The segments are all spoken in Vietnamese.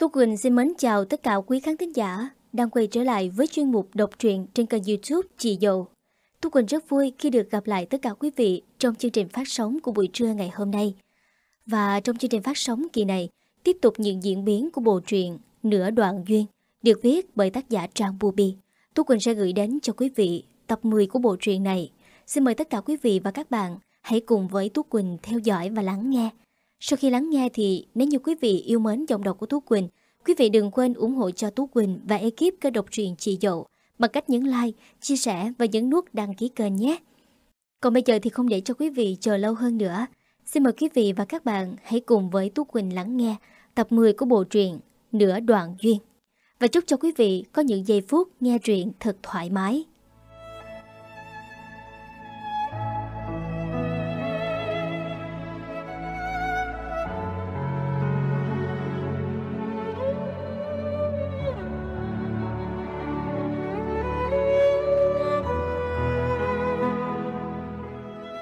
Tú Quỳnh xin mến chào tất cả quý khán thính giả đang quay trở lại với chuyên mục đọc truyện trên kênh youtube Chị Dậu. Tú Quỳnh rất vui khi được gặp lại tất cả quý vị trong chương trình phát sóng của buổi trưa ngày hôm nay. Và trong chương trình phát sóng kỳ này, tiếp tục những diễn biến của bộ truyện Nửa Đoạn Duyên được viết bởi tác giả Trang Bubi. Tú Quỳnh sẽ gửi đến cho quý vị tập 10 của bộ truyện này. Xin mời tất cả quý vị và các bạn hãy cùng với Tú Quỳnh theo dõi và lắng nghe. Sau khi lắng nghe thì nếu như quý vị yêu mến giọng đọc của Tú Quỳnh, quý vị đừng quên ủng hộ cho Tú Quỳnh và ekip cơ độc truyện chị dậu bằng cách nhấn like, chia sẻ và nhấn nút đăng ký kênh nhé. Còn bây giờ thì không để cho quý vị chờ lâu hơn nữa. Xin mời quý vị và các bạn hãy cùng với Tú Quỳnh lắng nghe tập 10 của bộ truyện Nửa Đoạn Duyên. Và chúc cho quý vị có những giây phút nghe truyện thật thoải mái.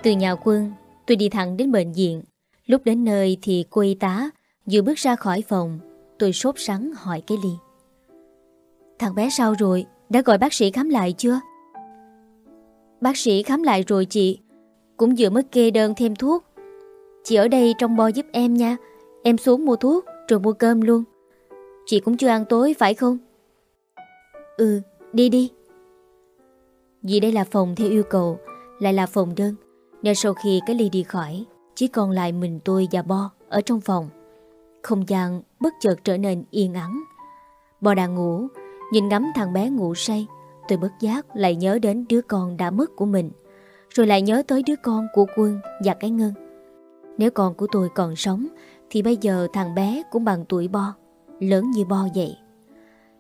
Từ nhà quân, tôi đi thẳng đến bệnh viện. Lúc đến nơi thì cô y tá vừa bước ra khỏi phòng, tôi sốt sắng hỏi cái ly. Thằng bé sao rồi? Đã gọi bác sĩ khám lại chưa? Bác sĩ khám lại rồi chị. Cũng vừa mới kê đơn thêm thuốc. Chị ở đây trong bo giúp em nha. Em xuống mua thuốc rồi mua cơm luôn. Chị cũng chưa ăn tối phải không? Ừ, đi đi. Vì đây là phòng theo yêu cầu, lại là phòng đơn. Nên sau khi cái ly đi khỏi, Chỉ còn lại mình tôi và Bo Ở trong phòng. Không gian bất chợt trở nên yên ắng. Bo đang ngủ, Nhìn ngắm thằng bé ngủ say, Tôi bất giác lại nhớ đến đứa con đã mất của mình, Rồi lại nhớ tới đứa con của Quân và cái Ngân. Nếu con của tôi còn sống, Thì bây giờ thằng bé cũng bằng tuổi Bo, Lớn như Bo vậy.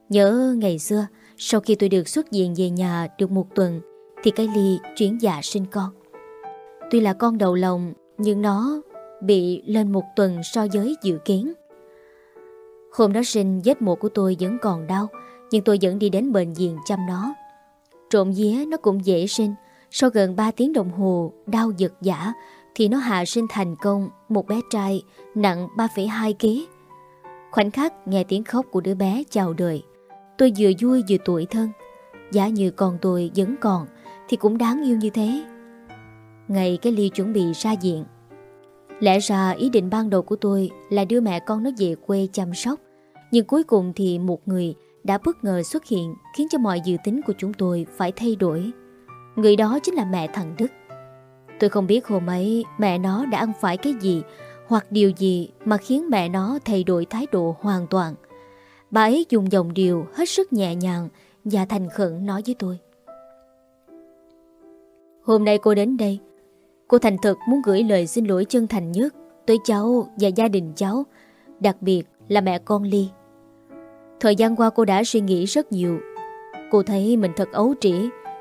Nhớ ngày xưa, Sau khi tôi được xuất viện về nhà được một tuần, Thì cái ly chuyển dạ sinh con. Tuy là con đầu lòng Nhưng nó bị lên một tuần so với dự kiến. Hôm đó sinh vết mổ của tôi vẫn còn đau Nhưng tôi vẫn đi đến bệnh viện chăm nó. Trộm vía nó cũng dễ sinh. Sau gần 3 tiếng đồng hồ đau giật giả Thì nó hạ sinh thành công Một bé trai nặng 3,2 kg Khoảnh khắc nghe tiếng khóc của đứa bé chào đời Tôi vừa vui vừa tuổi thân. Giả như con tôi vẫn còn Thì cũng đáng yêu như thế. Ngày cái ly chuẩn bị ra diện Lẽ ra ý định ban đầu của tôi Là đưa mẹ con nó về quê chăm sóc. Nhưng cuối cùng thì một người Đã bất ngờ xuất hiện Khiến cho mọi dự tính của chúng tôi phải thay đổi. Người đó chính là mẹ thằng Đức. Tôi không biết hôm ấy Mẹ nó đã ăn phải cái gì Hoặc điều gì mà khiến mẹ nó thay đổi thái độ hoàn toàn. Bà ấy dùng dòng điều hết sức nhẹ nhàng Và thành khẩn nói với tôi. Hôm nay cô đến đây Cô thành thật muốn gửi lời xin lỗi chân thành nhất tới cháu và gia đình cháu, đặc biệt là mẹ con Ly. Thời gian qua cô đã suy nghĩ rất nhiều. Cô thấy mình thật ấu trĩ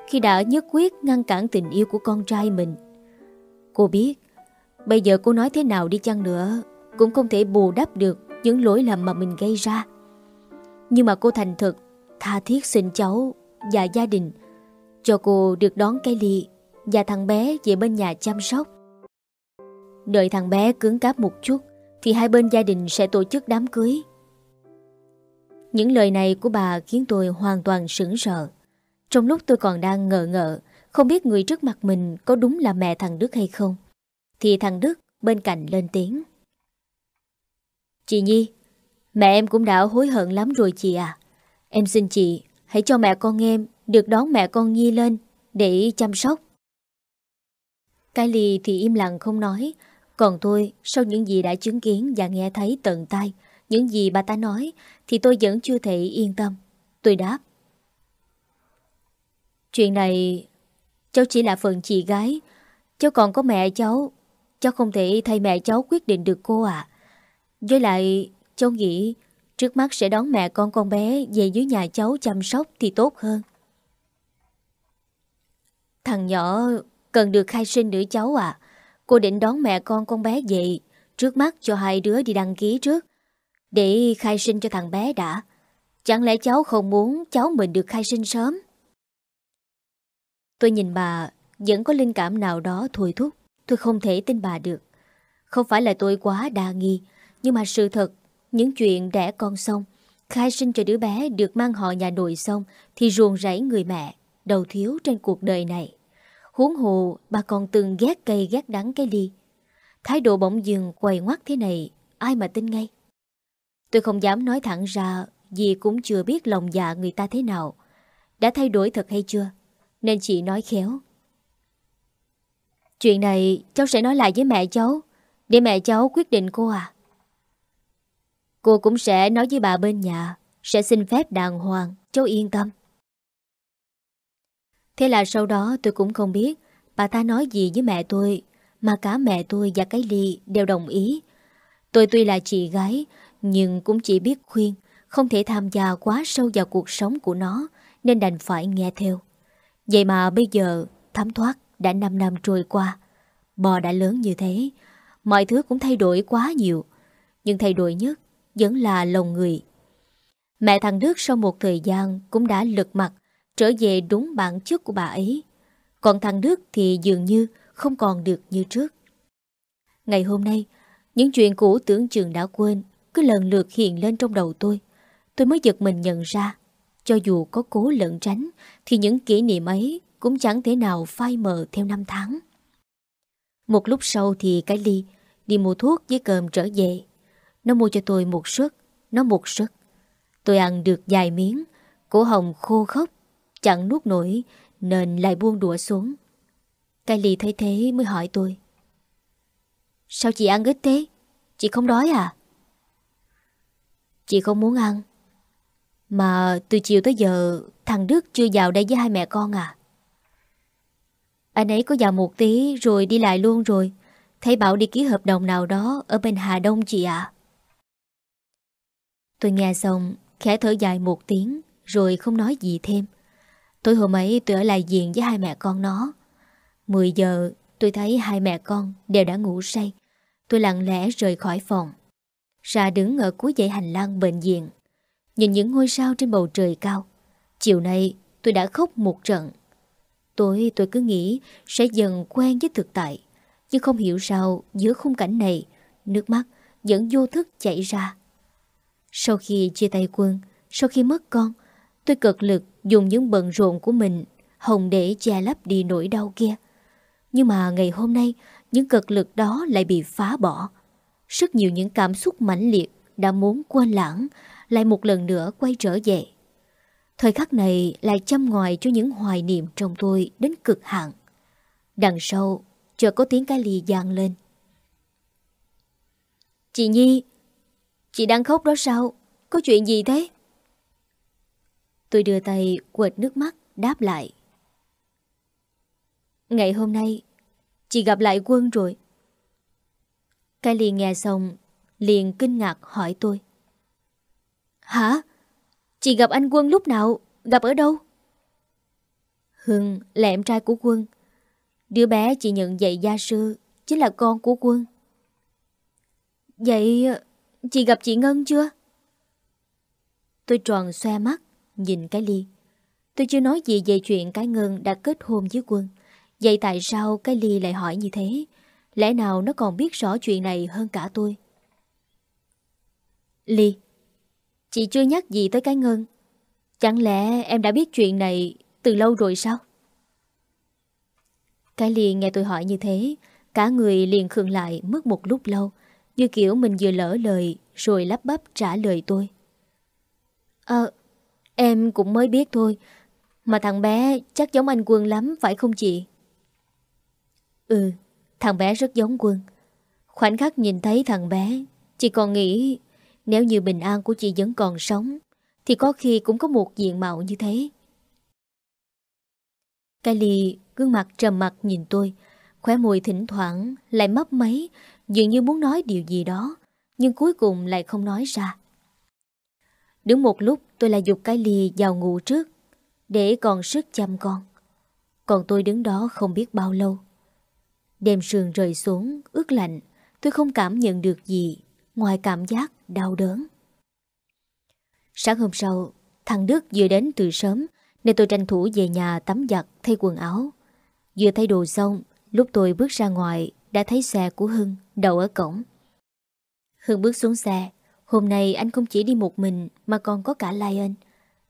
khi đã nhất quyết ngăn cản tình yêu của con trai mình. Cô biết, bây giờ cô nói thế nào đi chăng nữa cũng không thể bù đắp được những lỗi lầm mà mình gây ra. Nhưng mà cô thành thật, tha thiết xin cháu và gia đình cho cô được đón cái ly và thằng bé về bên nhà chăm sóc. Đợi thằng bé cứng cáp một chút thì hai bên gia đình sẽ tổ chức đám cưới. Những lời này của bà khiến tôi hoàn toàn sững sờ. Trong lúc tôi còn đang ngờ ngợ, không biết người trước mặt mình có đúng là mẹ thằng Đức hay không, thì thằng Đức bên cạnh lên tiếng. Chị Nhi, mẹ em cũng đã hối hận lắm rồi chị à. Em xin chị, hãy cho mẹ con em được đón mẹ con Nhi lên để chăm sóc. Kylie thì im lặng không nói. Còn tôi, sau những gì đã chứng kiến Và nghe thấy tận tay Những gì bà ta nói, Thì tôi vẫn chưa thể yên tâm. Tôi đáp. Chuyện này, Cháu chỉ là phần chị gái. Cháu còn có mẹ cháu. Cháu không thể thay mẹ cháu quyết định được cô à Với lại, Cháu nghĩ Trước mắt sẽ đón mẹ con con bé Về dưới nhà cháu chăm sóc thì tốt hơn. Thằng nhỏ Cần được khai sinh nữa cháu à. Cô định đón mẹ con con bé về Trước mắt cho hai đứa đi đăng ký trước Để khai sinh cho thằng bé đã. Chẳng lẽ cháu không muốn Cháu mình được khai sinh sớm? Tôi nhìn bà Vẫn có linh cảm nào đó thôi thúc. Tôi không thể tin bà được. Không phải là tôi quá đa nghi Nhưng mà sự thật những chuyện đẻ con xong, khai sinh cho đứa bé được mang họ nhà nội xong thì ruồng rẫy người mẹ, đầu thiếu trên cuộc đời này. Huống hồ bà còn từng ghét cây ghét đắng cái ly. Thái độ bỗng dừng quầy ngoắt thế này, ai mà tin ngay. Tôi không dám nói thẳng ra vì cũng chưa biết lòng dạ người ta thế nào. Đã thay đổi thật hay chưa? Nên chị nói khéo. Chuyện này cháu sẽ nói lại với mẹ cháu Để mẹ cháu quyết định cô à Cô cũng sẽ nói với bà bên nhà Sẽ xin phép đàng hoàng Cháu yên tâm Thế là sau đó tôi cũng không biết Bà ta nói gì với mẹ tôi, Mà cả mẹ tôi và cái ly đều đồng ý. Tôi tuy là chị gái, Nhưng cũng chỉ biết khuyên Không thể tham gia quá sâu vào cuộc sống của nó, Nên đành phải nghe theo. Vậy mà bây giờ thấm thoát đã 5 năm trôi qua, Bò đã lớn như thế, Mọi thứ cũng thay đổi quá nhiều. Nhưng thay đổi nhất Vẫn là lòng người. Mẹ thằng Đức sau một thời gian Cũng đã lật mặt Trở về đúng bản chất của bà ấy Còn thằng Đức thì dường như Không còn được như trước Ngày hôm nay Những chuyện cũ tưởng chừng đã quên Cứ lần lượt hiện lên trong đầu tôi Tôi mới giật mình nhận ra Cho dù có cố lẫn tránh Thì những kỷ niệm ấy cũng chẳng thể nào phai mờ theo năm tháng. Một lúc sau thì cái ly đi mua thuốc với cơm trở về. Nó mua cho tôi một suất, nó một suất. Tôi ăn được vài miếng, cổ hồng khô khốc, chẳng nuốt nổi nên lại buông đũa xuống. Cái ly thấy thế mới hỏi tôi. Sao chị ăn ít thế? Chị không đói à? Chị không muốn ăn. Mà từ chiều tới giờ thằng Đức chưa vào đây với hai mẹ con à? Anh ấy có vào một tí rồi đi lại luôn rồi. Thấy bảo đi ký hợp đồng nào đó ở bên Hà Đông chị ạ. Tôi nghe xong, khẽ thở dài một tiếng rồi không nói gì thêm. Tối hôm ấy tôi ở lại diện với hai mẹ con nó. 10 giờ, tôi thấy hai mẹ con đều đã ngủ say. Tôi lặng lẽ rời khỏi phòng. Ra đứng ở cuối dãy hành lang bệnh viện. Nhìn những ngôi sao trên bầu trời cao. Chiều nay, tôi đã khóc một trận Tối tôi cứ nghĩ sẽ dần quen với thực tại Nhưng không hiểu sao, giữa khung cảnh này, Nước mắt vẫn vô thức chảy ra Sau khi chia tay quân, Sau khi mất con, Tôi cực lực dùng những bận rộn của mình Hồng để che lấp đi nỗi đau kia Nhưng mà ngày hôm nay Những cực lực đó lại bị phá bỏ Rất nhiều những cảm xúc mãnh liệt Đã muốn quên lãng Lại một lần nữa quay trở về Thời khắc này lại chăm ngòi cho những hoài niệm trong tôi đến cực hạn. Đằng sau, chợt có tiếng cái ly giang lên. Chị Nhi, chị đang khóc đó sao? Có chuyện gì thế? Tôi đưa tay quệt nước mắt đáp lại. Ngày hôm nay, chị gặp lại quân rồi. Cái ly nghe xong, liền kinh ngạc hỏi tôi. Hả? Chị gặp anh Quân lúc nào? Gặp ở đâu? Hưng là em trai của Quân. Đứa bé chị nhận dạy gia sư chính là con của Quân. Vậy chị gặp chị Ngân chưa? Tôi tròn xoe mắt, nhìn cái ly. Tôi chưa nói gì về chuyện cái Ngân đã kết hôn với Quân. Vậy tại sao cái ly lại hỏi như thế? Lẽ nào nó còn biết rõ chuyện này hơn cả tôi? Ly, Chị chưa nhắc gì tới cái Ngân Chẳng lẽ em đã biết chuyện này Từ lâu rồi sao Cái ly nghe tôi hỏi như thế Cả người liền khường lại mất một lúc lâu Như kiểu mình vừa lỡ lời Rồi lắp bắp trả lời tôi Ờ Em cũng mới biết thôi. Mà thằng bé chắc giống anh Quân lắm, Phải không chị? Ừ Thằng bé rất giống Quân. Khoảnh khắc nhìn thấy thằng bé, Chị còn nghĩ nếu như bình an của chị vẫn còn sống, Thì có khi cũng có một diện mạo như thế. Kylie gương mặt trầm mặt nhìn tôi, Khóe môi thỉnh thoảng lại mấp máy, Dường như muốn nói điều gì đó, Nhưng cuối cùng lại không nói ra. Đứng một lúc tôi lại dục cái ly vào ngủ trước Để còn sức chăm con Còn tôi đứng đó không biết bao lâu Đêm sườn rời xuống ướt lạnh Tôi không cảm nhận được gì Ngoài cảm giác đau đớn. Sáng hôm sau, thằng Đức vừa đến từ sớm nên tôi tranh thủ về nhà tắm giặt thay quần áo. Vừa thay đồ xong, lúc tôi bước ra ngoài đã thấy xe của Hưng đậu ở cổng. Hưng bước xuống xe, Hôm nay anh không chỉ đi một mình mà còn có cả Lion.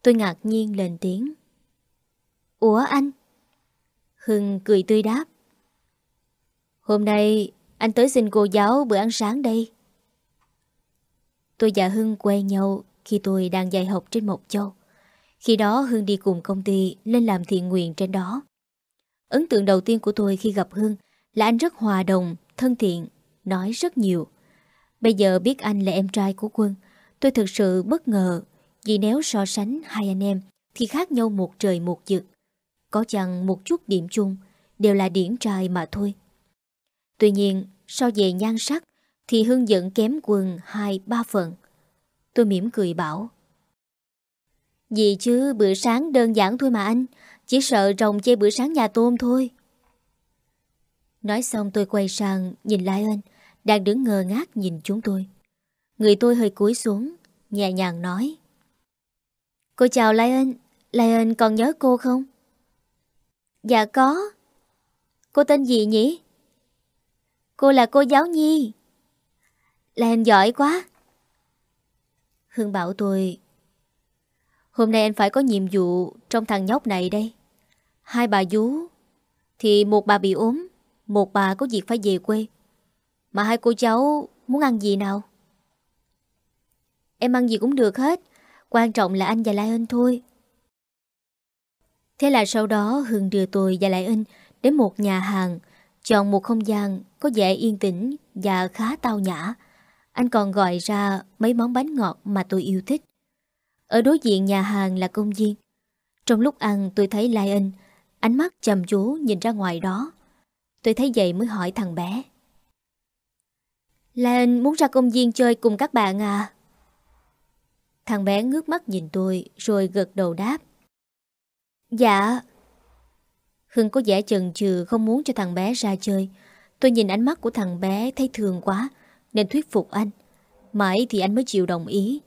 Tôi ngạc nhiên lên tiếng. Ủa anh? Hưng cười tươi đáp. Hôm nay anh tới xin cô giáo bữa ăn sáng đây. Tôi và Hưng quen nhau khi tôi đang dạy học trên Mộc Châu. Khi đó Hưng đi cùng công ty lên làm thiện nguyện trên đó. Ấn tượng đầu tiên của tôi khi gặp Hưng là anh rất hòa đồng, thân thiện, nói rất nhiều. Bây giờ biết anh là em trai của Quân, tôi thực sự bất ngờ vì nếu so sánh hai anh em thì khác nhau một trời một vực. Có chăng một chút điểm chung đều là điển trai mà thôi. Tuy nhiên, so về nhan sắc thì Hưng dẫn kém Quân 2-3 phần. Tôi mỉm cười bảo Gì chứ bữa sáng đơn giản thôi mà anh Chỉ sợ rồng chê bữa sáng nhà tôm thôi Nói xong tôi quay sang nhìn lại anh đang đứng ngơ ngác nhìn chúng tôi. Người tôi hơi cúi xuống, Nhẹ nhàng nói. Cô chào Lion Lion còn nhớ cô không? Dạ có. Cô tên gì nhỉ? Cô là cô giáo Nhi. Lion giỏi quá. Hương bảo tôi, Hôm nay anh phải có nhiệm vụ Trong thằng nhóc này đây. Hai bà vú Thì một bà bị ốm, Một bà có việc phải về quê. Mà hai cô cháu muốn ăn gì nào Em ăn gì cũng được hết Quan trọng là anh và Lai Ân thôi Thế là sau đó Hương đưa tôi và Lại Ân Đến một nhà hàng Chọn một không gian có vẻ yên tĩnh Và khá tao nhã anh còn gọi ra mấy món bánh ngọt mà tôi yêu thích. Ở đối diện nhà hàng là công viên. Trong lúc ăn tôi thấy Lai Ân, ánh mắt chầm chú nhìn ra ngoài đó. Tôi thấy vậy mới hỏi thằng bé. Lai muốn ra công viên chơi cùng các bạn à? Thằng bé ngước mắt nhìn tôi rồi gật đầu đáp. Dạ. Hưng có vẻ chần chừ không muốn cho thằng bé ra chơi. Tôi nhìn ánh mắt của thằng bé thấy thường quá nên thuyết phục anh. Mãi thì anh mới chịu đồng ý.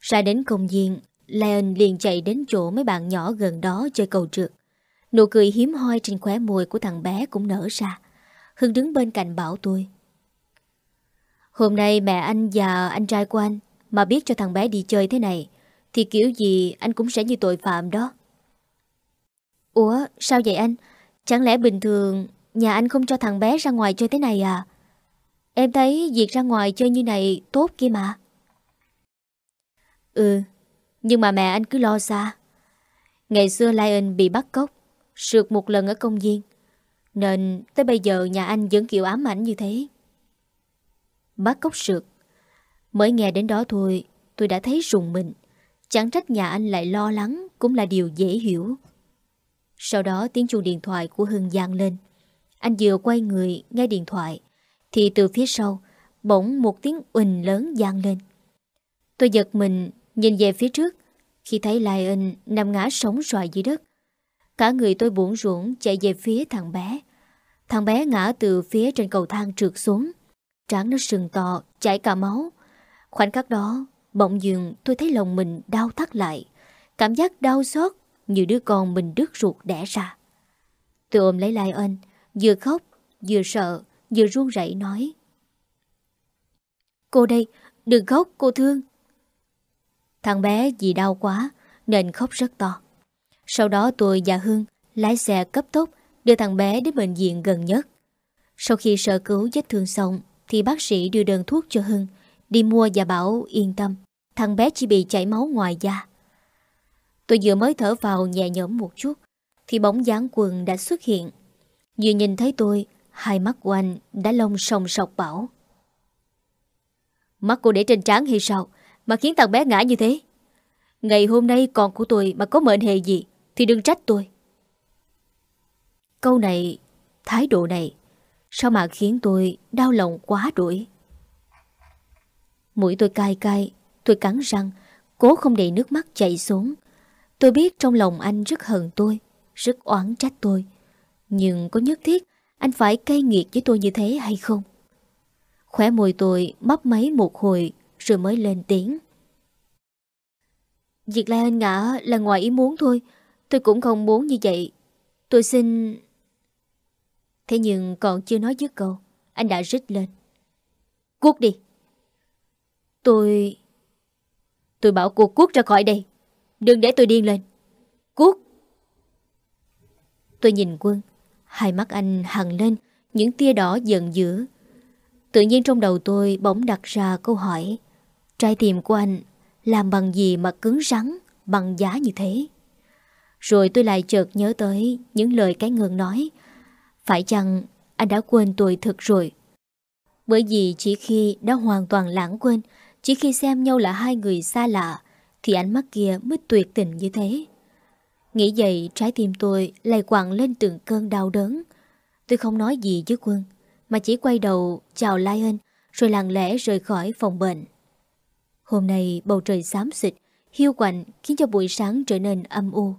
Ra đến công viên, Lion liền chạy đến chỗ mấy bạn nhỏ gần đó chơi cầu trượt. Nụ cười hiếm hoi trên khóe môi của thằng bé cũng nở ra. Hưng đứng bên cạnh bảo tôi. Hôm nay mẹ anh và anh trai của anh mà biết cho thằng bé đi chơi thế này thì kiểu gì anh cũng sẽ như tội phạm đó. Ủa sao vậy anh? Chẳng lẽ bình thường nhà anh không cho thằng bé ra ngoài chơi thế này à? Em thấy việc ra ngoài chơi như này tốt kia mà. Ừ, nhưng mà mẹ anh cứ lo xa. Ngày xưa Lion bị bắt cóc, sượt một lần ở công viên. Nên tới bây giờ nhà anh vẫn kiểu ám ảnh như thế. Bắt cốc sượt. Mới nghe đến đó thôi, tôi đã thấy rùng mình. Chẳng trách nhà anh lại lo lắng cũng là điều dễ hiểu. Sau đó tiếng chuông điện thoại của Hưng gian lên. Anh vừa quay người nghe điện thoại thì từ phía sau Bỗng một tiếng ùnh lớn gian lên Tôi giật mình Nhìn về phía trước Khi thấy Lion nằm ngã sống xoài dưới đất Cả người tôi buồn ruộng Chạy về phía thằng bé Thằng bé ngã từ phía trên cầu thang trượt xuống Trán nó sừng to Chảy cả máu Khoảnh khắc đó Bỗng dường tôi thấy lòng mình đau thắt lại Cảm giác đau xót Như đứa con mình đứt ruột đẻ ra Tôi ôm lấy Lion Vừa khóc vừa sợ vừa run rẩy nói. Cô đây, đừng khóc, cô thương. Thằng bé vì đau quá nên khóc rất to. Sau đó tôi và Hương lái xe cấp tốc đưa thằng bé đến bệnh viện gần nhất. Sau khi sơ cứu vết thương xong thì bác sĩ đưa đơn thuốc cho Hưng đi mua và bảo yên tâm, thằng bé chỉ bị chảy máu ngoài da. Tôi vừa mới thở vào nhẹ nhõm một chút thì bóng dáng quần đã xuất hiện. Vừa nhìn thấy tôi, Hai mắt của anh đã lông sòng sọc bảo. Mắt cô để trên trán hay sao mà khiến thằng bé ngã như thế? Ngày hôm nay con của tôi mà có mệnh hệ gì thì đừng trách tôi. Câu này, thái độ này, sao mà khiến tôi đau lòng quá đuổi. Mũi tôi cay cay, tôi cắn răng, cố không để nước mắt chảy xuống. Tôi biết trong lòng anh rất hận tôi, rất oán trách tôi. Nhưng có nhất thiết anh phải cay nghiệt với tôi như thế hay không? Khỏe môi tôi mấp máy một hồi rồi mới lên tiếng. Việc Lai anh ngã là ngoài ý muốn thôi. Tôi cũng không muốn như vậy. Tôi xin... Thế nhưng còn chưa nói dứt câu, anh đã rít lên. Cút đi! Tôi... Tôi bảo cô cút ra khỏi đây. Đừng để tôi điên lên. Cút! Tôi nhìn quân. Hai mắt anh hằng lên những tia đỏ giận dữ. Tự nhiên trong đầu tôi bỗng đặt ra câu hỏi. Trái tim của anh làm bằng gì mà cứng rắn, bằng giá như thế? Rồi tôi lại chợt nhớ tới những lời cái ngừng nói. Phải chăng anh đã quên tôi thật rồi? Bởi vì chỉ khi đã hoàn toàn lãng quên, chỉ khi xem nhau là hai người xa lạ, thì ánh mắt kia mới tuyệt tình như thế. Nghĩ vậy trái tim tôi lại quặn lên từng cơn đau đớn. Tôi không nói gì với quân, mà chỉ quay đầu chào lion, rồi lặng lẽ rời khỏi phòng bệnh. Hôm nay bầu trời xám xịt, hiu quạnh khiến cho buổi sáng trở nên âm u.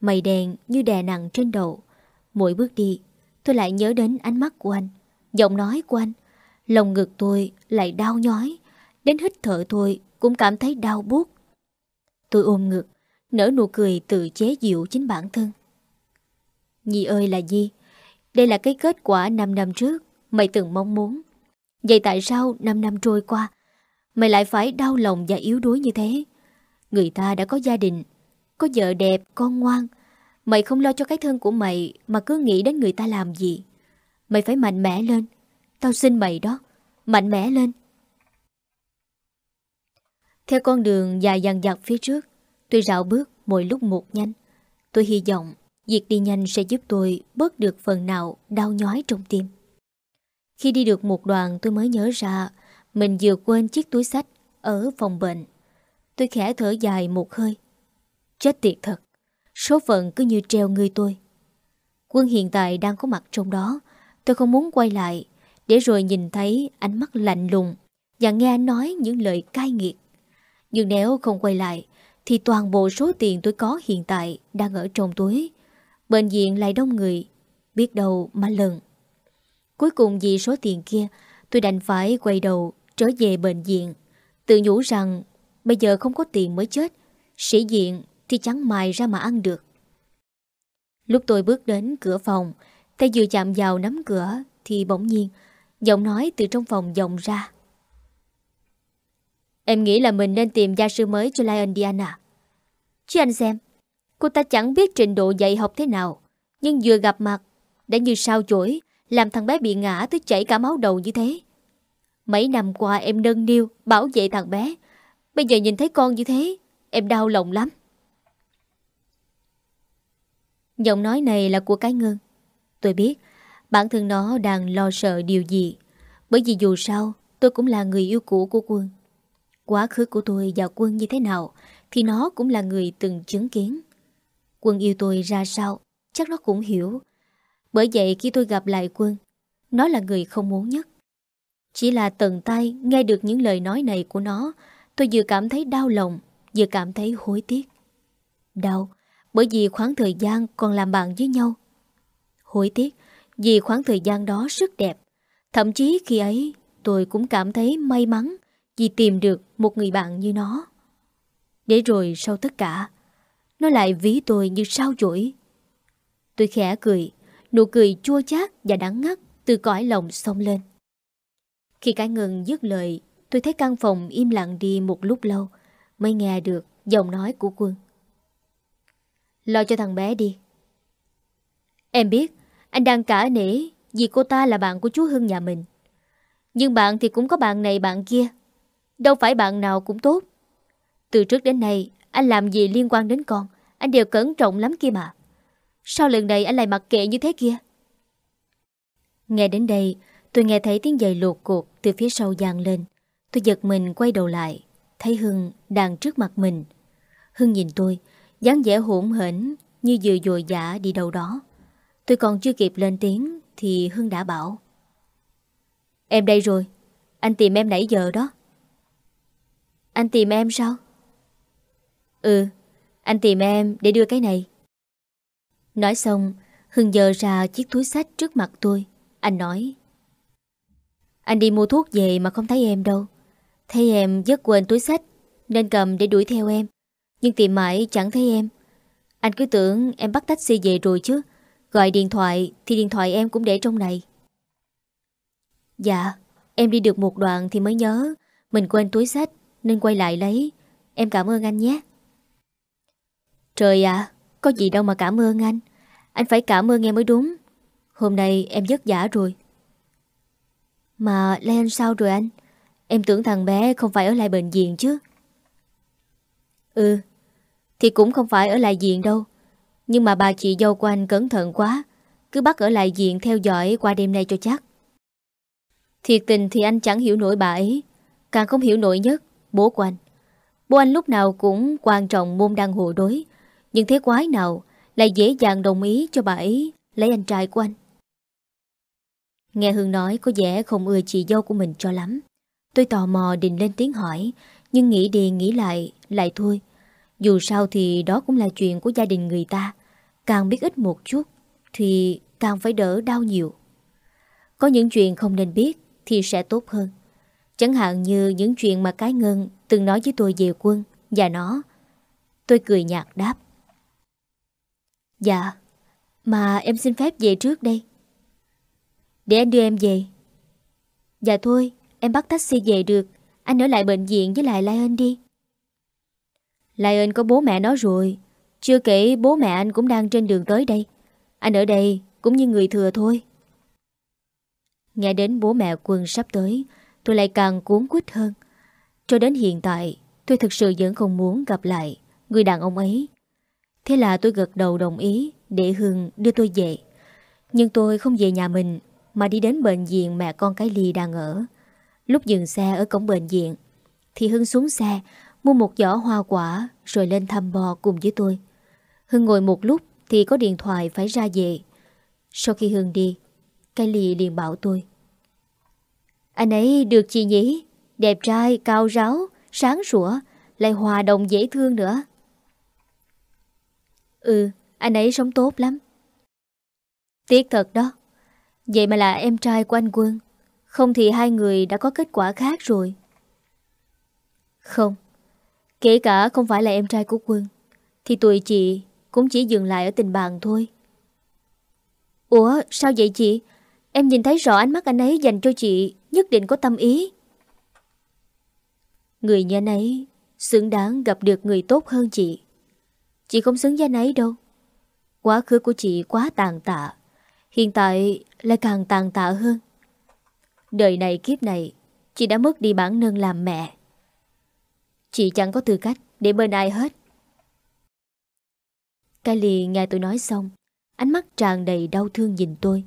Mây đèn như đè nặng trên đầu. Mỗi bước đi, tôi lại nhớ đến ánh mắt của anh, giọng nói của anh. Lòng ngực tôi lại đau nhói, đến hít thở tôi cũng cảm thấy đau buốt. Tôi ôm ngực, nở nụ cười tự chế dịu chính bản thân. Nhi ơi là Nhi Đây là cái kết quả 5 năm trước mày từng mong muốn. Vậy tại sao 5 năm trôi qua, mày lại phải đau lòng và yếu đuối như thế? Người ta đã có gia đình, có vợ đẹp, con ngoan. Mày không lo cho cái thân của mày mà cứ nghĩ đến người ta làm gì. Mày phải mạnh mẽ lên. Tao xin mày đó. Mạnh mẽ lên. Theo con đường dài dằn dặt phía trước, tôi rạo bước mỗi lúc một nhanh. Tôi hy vọng việc đi nhanh sẽ giúp tôi bớt được phần nào đau nhói trong tim. Khi đi được một đoạn tôi mới nhớ ra mình vừa quên chiếc túi sách ở phòng bệnh. Tôi khẽ thở dài một hơi. Chết tiệt thật, số phận cứ như treo người tôi. Quân hiện tại đang có mặt trong đó, tôi không muốn quay lại, để rồi nhìn thấy ánh mắt lạnh lùng và nghe anh nói những lời cay nghiệt. Nhưng nếu không quay lại, thì toàn bộ số tiền tôi có hiện tại đang ở trong túi. Bệnh viện lại đông người, biết đâu mà lần. Cuối cùng vì số tiền kia, tôi đành phải quay đầu trở về bệnh viện. Tự nhủ rằng bây giờ không có tiền mới chết, sĩ diện thì chẳng mài ra mà ăn được. Lúc tôi bước đến cửa phòng, tay vừa chạm vào nắm cửa thì bỗng nhiên giọng nói từ trong phòng vọng ra. Em nghĩ là mình nên tìm gia sư mới cho Lion Diana. Chứ anh xem, cô ta chẳng biết trình độ dạy học thế nào, nhưng vừa gặp mặt, đã như sao chổi, làm thằng bé bị ngã tới chảy cả máu đầu như thế. Mấy năm qua em nâng niu, bảo vệ thằng bé. Bây giờ nhìn thấy con như thế, em đau lòng lắm. Giọng nói này là của cái ngân. Tôi biết, bản thân nó đang lo sợ điều gì. Bởi vì dù sao, tôi cũng là người yêu cũ của quân. Quá khứ của tôi và quân như thế nào, thì nó cũng là người từng chứng kiến. Quân yêu tôi ra sao, chắc nó cũng hiểu. Bởi vậy khi tôi gặp lại quân, nó là người không muốn nhất. Chỉ là tận tay nghe được những lời nói này của nó, tôi vừa cảm thấy đau lòng, vừa cảm thấy hối tiếc. Đau, bởi vì khoảng thời gian còn làm bạn với nhau. Hối tiếc, vì khoảng thời gian đó rất đẹp. Thậm chí khi ấy, tôi cũng cảm thấy may mắn vì tìm được một người bạn như nó. Để rồi sau tất cả, nó lại ví tôi như sao chổi. Tôi khẽ cười, nụ cười chua chát và đắng ngắt từ cõi lòng sông lên. Khi cái ngừng dứt lời, tôi thấy căn phòng im lặng đi một lúc lâu, mới nghe được giọng nói của quân. Lo cho thằng bé đi. Em biết, anh đang cả nể vì cô ta là bạn của chú Hưng nhà mình. Nhưng bạn thì cũng có bạn này bạn kia. Đâu phải bạn nào cũng tốt. Từ trước đến nay, anh làm gì liên quan đến con, anh đều cẩn trọng lắm kia mà. Sao lần này anh lại mặc kệ như thế kia? Nghe đến đây, tôi nghe thấy tiếng giày lột cột từ phía sau dàn lên. Tôi giật mình quay đầu lại, thấy Hưng đang trước mặt mình. Hưng nhìn tôi, dáng vẻ hỗn hển như vừa dồi dã đi đâu đó. Tôi còn chưa kịp lên tiếng thì Hưng đã bảo. Em đây rồi, anh tìm em nãy giờ đó. Anh tìm em sao? Ừ, anh tìm em để đưa cái này. Nói xong, Hưng dờ ra chiếc túi sách trước mặt tôi. Anh nói. Anh đi mua thuốc về mà không thấy em đâu. Thấy em giấc quên túi sách, nên cầm để đuổi theo em. Nhưng tìm mãi chẳng thấy em. Anh cứ tưởng em bắt taxi về rồi chứ. Gọi điện thoại thì điện thoại em cũng để trong này. Dạ, em đi được một đoạn thì mới nhớ. Mình quên túi sách Nên quay lại lấy. Em cảm ơn anh nhé. Trời ạ Có gì đâu mà cảm ơn anh. Anh phải cảm ơn em mới đúng. Hôm nay em vất vả rồi. Mà Lê Anh sao rồi anh? Em tưởng thằng bé không phải ở lại bệnh viện chứ. Ừ thì cũng không phải ở lại diện đâu. Nhưng mà bà chị dâu của anh cẩn thận quá, Cứ bắt ở lại diện theo dõi qua đêm nay cho chắc. Thiệt tình thì anh chẳng hiểu nổi bà ấy, Càng không hiểu nổi nhất Bố của anh. Bố anh lúc nào cũng quan trọng môn đăng hộ đối, Nhưng thế quái nào Lại dễ dàng đồng ý cho bà ấy Lấy anh trai của anh. Nghe Hương nói có vẻ không ưa chị dâu của mình cho lắm. Tôi tò mò định lên tiếng hỏi, Nhưng nghĩ đi nghĩ lại Lại thôi. Dù sao thì đó cũng là chuyện của gia đình người ta. Càng biết ít một chút, Thì càng phải đỡ đau nhiều. Có những chuyện không nên biết Thì sẽ tốt hơn. Chẳng hạn như những chuyện mà cái ngân Từng nói với tôi về quân Và nó. Tôi cười nhạt đáp. Dạ Mà em xin phép về trước đây. Để anh đưa em về. Dạ thôi, Em bắt taxi về được. Anh ở lại bệnh viện với lại Lai đi. Lai có bố mẹ nó rồi. Chưa kể bố mẹ anh cũng đang trên đường tới đây. Anh ở đây cũng như người thừa thôi. Nghe đến bố mẹ quân sắp tới, Tôi lại càng cuốn quýt hơn. Cho đến hiện tại, Tôi thực sự vẫn không muốn gặp lại Người đàn ông ấy. Thế là tôi gật đầu đồng ý Để Hương đưa tôi về. Nhưng tôi không về nhà mình, Mà đi đến bệnh viện mẹ con cái Ly đang ở. Lúc dừng xe ở cổng bệnh viện, Thì Hưng xuống xe Mua một giỏ hoa quả Rồi lên thăm bò cùng với tôi. Hưng ngồi một lúc Thì có điện thoại phải ra về. Sau khi Hưng đi Cái Lì liền bảo tôi. Anh ấy được chị nhỉ? Đẹp trai, cao ráo, sáng sủa Lại hòa đồng dễ thương nữa. Ừ, anh ấy sống tốt lắm. Tiếc thật đó. Vậy mà là em trai của anh Quân. Không thì hai người đã có kết quả khác rồi. Không. Kể cả không phải là em trai của Quân, Thì tụi chị Cũng chỉ dừng lại ở tình bạn thôi. Ủa, sao vậy chị? Em nhìn thấy rõ ánh mắt anh ấy dành cho chị, Nhất định có tâm ý. Người như anh ấy Xứng đáng gặp được người tốt hơn chị. Chị không xứng với anh ấy đâu. Quá khứ của chị quá tàn tạ, Hiện tại lại càng tàn tạ hơn. Đời này kiếp này, Chị đã mất đi bản năng làm mẹ. Chị chẳng có tư cách Để bên ai hết. Kylie nghe tôi nói xong, Ánh mắt tràn đầy đau thương nhìn tôi.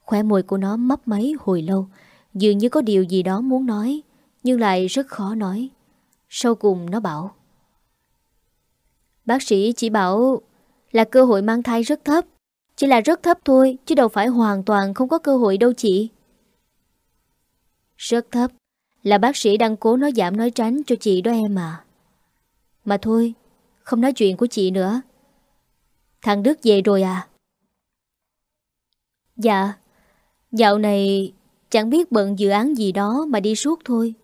Khỏe môi của nó mấp máy hồi lâu, Dường như có điều gì đó muốn nói, Nhưng lại rất khó nói. Sau cùng nó bảo, Bác sĩ chỉ bảo Là cơ hội mang thai rất thấp. Chỉ là rất thấp thôi, Chứ đâu phải hoàn toàn không có cơ hội đâu chị. Rất thấp? Là bác sĩ đang cố nói giảm nói tránh cho chị đó em à. Mà thôi, Không nói chuyện của chị nữa. Thằng Đức về rồi à? Dạ Dạo này Chẳng biết bận dự án gì đó mà đi suốt thôi.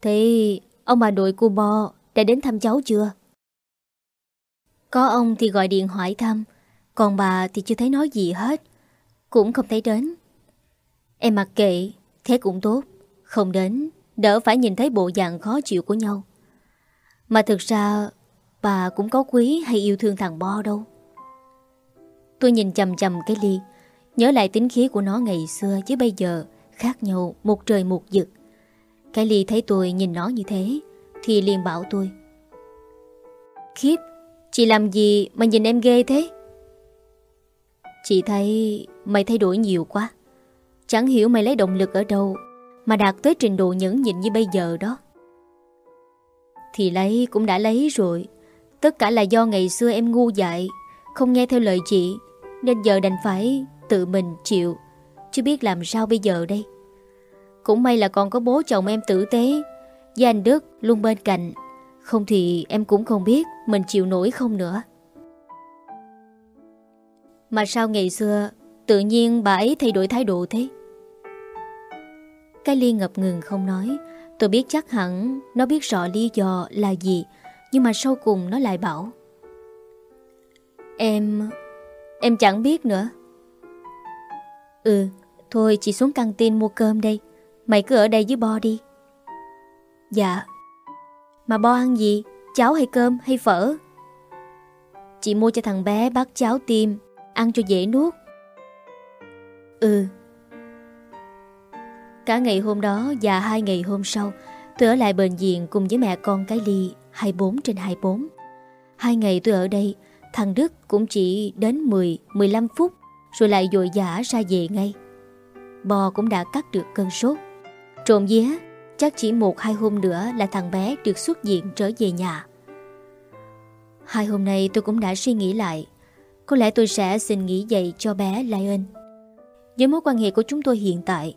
Thế Ông bà nội cô Bo Đã đến thăm cháu chưa? Có ông thì gọi điện hỏi thăm, Còn bà thì chưa thấy nói gì hết, Cũng không thấy đến. Em mặc kệ, Thế cũng tốt. Không đến, Đỡ phải nhìn thấy bộ dạng khó chịu của nhau. Mà thực ra, Bà cũng có quý hay yêu thương thằng Bo đâu. Tôi nhìn chầm chầm cái ly, Nhớ lại tính khí của nó ngày xưa Chứ bây giờ khác nhau một trời một vực. Cái ly thấy tôi nhìn nó như thế, Thì liền bảo tôi. Khiếp, Chị làm gì mà nhìn em ghê thế? Chị thấy mày thay đổi nhiều quá. Chẳng hiểu mày lấy động lực ở đâu mà đạt tới trình độ nhẫn nhịn như bây giờ đó. Thì lấy cũng đã lấy rồi. Tất cả là do ngày xưa em ngu dại, Không nghe theo lời chị, Nên giờ đành phải tự mình chịu. Chứ biết làm sao bây giờ đây? Cũng may là còn có bố chồng em tử tế và anh Đức luôn bên cạnh. Không thì em cũng không biết Mình chịu nổi không nữa. Mà sao ngày xưa Tự nhiên bà ấy thay đổi thái độ thế? Cái ly ngập ngừng không nói. Tôi biết chắc hẳn Nó biết rõ lý do là gì, Nhưng mà sau cùng nó lại bảo. Em... Em chẳng biết nữa. Ừ Thôi chị xuống căng tin mua cơm đây. Mày cứ ở đây với Bo đi. Dạ. Mà bo ăn gì? Cháo hay cơm hay phở? Chị mua cho thằng bé bát cháo tim, Ăn cho dễ nuốt. Ừ. Cả ngày hôm đó và hai ngày hôm sau, Tôi ở lại bệnh viện cùng với mẹ con cái ly 24 trên 24 Hai ngày tôi ở đây, Thằng Đức cũng chỉ đến 10-15 phút, Rồi lại dội dã ra về ngay. Bò cũng đã cắt được cơn sốt. Trộm vía, Chắc chỉ một, hai hôm nữa là thằng bé được xuất viện trở về nhà. Hai hôm nay tôi cũng đã suy nghĩ lại, Có lẽ tôi sẽ xin nghỉ dậy cho bé Lion. Với mối quan hệ của chúng tôi hiện tại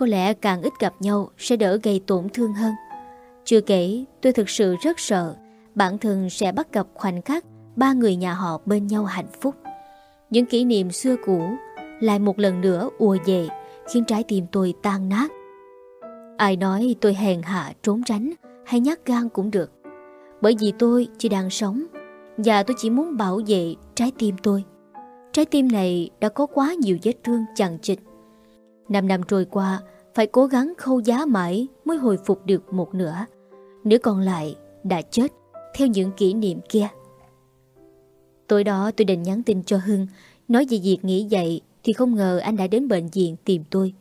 có lẽ càng ít gặp nhau sẽ đỡ gây tổn thương hơn. Chưa kể, tôi thực sự rất sợ Bản thân sẽ bắt gặp khoảnh khắc Ba người nhà họ bên nhau hạnh phúc. Những kỷ niệm xưa cũ Lại một lần nữa ùa về, Khiến trái tim tôi tan nát. Ai nói tôi hèn hạ, trốn tránh Hay nhát gan cũng được. Bởi vì tôi chỉ đang sống Và tôi chỉ muốn bảo vệ trái tim tôi. Trái tim này đã có quá nhiều vết thương chằng chịch Năm năm trôi qua, Phải cố gắng khâu giá mãi Mới hồi phục được một nửa. Nửa còn lại đã chết Theo những kỷ niệm kia. Tối đó tôi định nhắn tin cho Hưng, Nói về việc nghỉ dậy Thì không ngờ anh đã đến bệnh viện tìm tôi.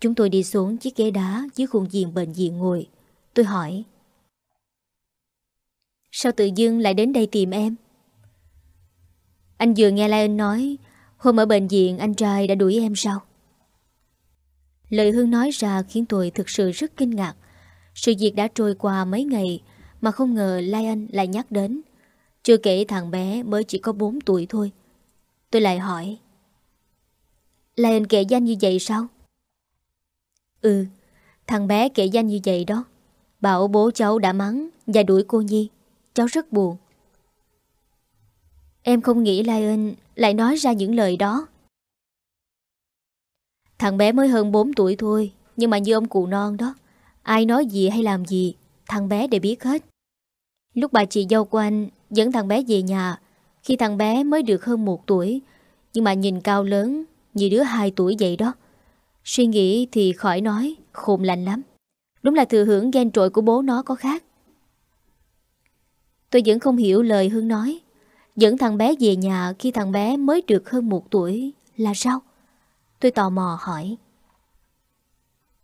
Chúng tôi đi xuống chiếc ghế đá Dưới khuôn viên bệnh viện ngồi. Tôi hỏi, Sao tự dưng lại đến đây tìm em? Anh vừa nghe Lai nói, Hôm ở bệnh viện anh trai đã đuổi em sao? Lời Hương nói ra khiến tôi thực sự rất kinh ngạc. Sự việc đã trôi qua mấy ngày Mà không ngờ Lai Anh lại nhắc đến. Chưa kể thằng bé mới chỉ có 4 tuổi thôi. Tôi lại hỏi Lai anh kể danh như vậy sao? Ừ Thằng bé kể danh như vậy đó. Bảo bố cháu đã mắng Và đuổi cô Nhi. Cháu rất buồn. Em không nghĩ Lion lại nói ra những lời đó. Thằng bé mới hơn 4 tuổi thôi, Nhưng mà như ông cụ non đó, Ai nói gì hay làm gì, Thằng bé đều biết hết. Lúc bà chị dâu của anh dẫn thằng bé về nhà, Khi thằng bé mới được hơn một tuổi, Nhưng mà nhìn cao lớn Như đứa hai tuổi vậy đó, Suy nghĩ thì khỏi nói, Khôn lành lắm. Đúng là thừa hưởng ghen trội của bố nó có khác. Tôi vẫn không hiểu lời Hương nói. Dẫn thằng bé về nhà khi thằng bé mới được hơn một tuổi Là sao? Tôi tò mò hỏi.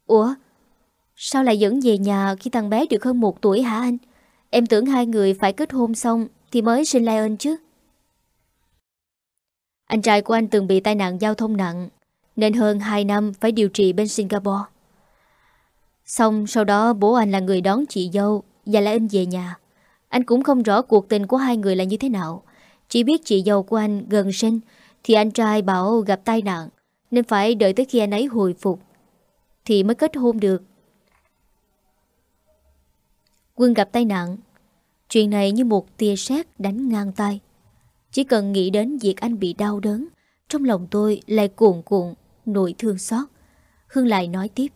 Ủa? Sao lại dẫn về nhà khi thằng bé được hơn một tuổi hả anh? Em tưởng hai người phải kết hôn xong Thì mới sinh Lion chứ. Anh trai của anh từng bị tai nạn giao thông nặng, Nên hơn 2 năm phải điều trị bên Singapore. Xong sau đó bố anh là người đón chị dâu Và Lion anh về nhà. Anh cũng không rõ cuộc tình của hai người là như thế nào. Chỉ biết chị dâu của anh gần sinh Thì anh trai bảo gặp tai nạn. Nên phải đợi tới khi anh ấy hồi phục Thì mới kết hôn được. Quân gặp tai nạn. Chuyện này như một tia sét đánh ngang tay Chỉ cần nghĩ đến việc anh bị đau đớn, Trong lòng tôi lại cuộn cuộn, Nỗi thương xót. Hương lại nói tiếp.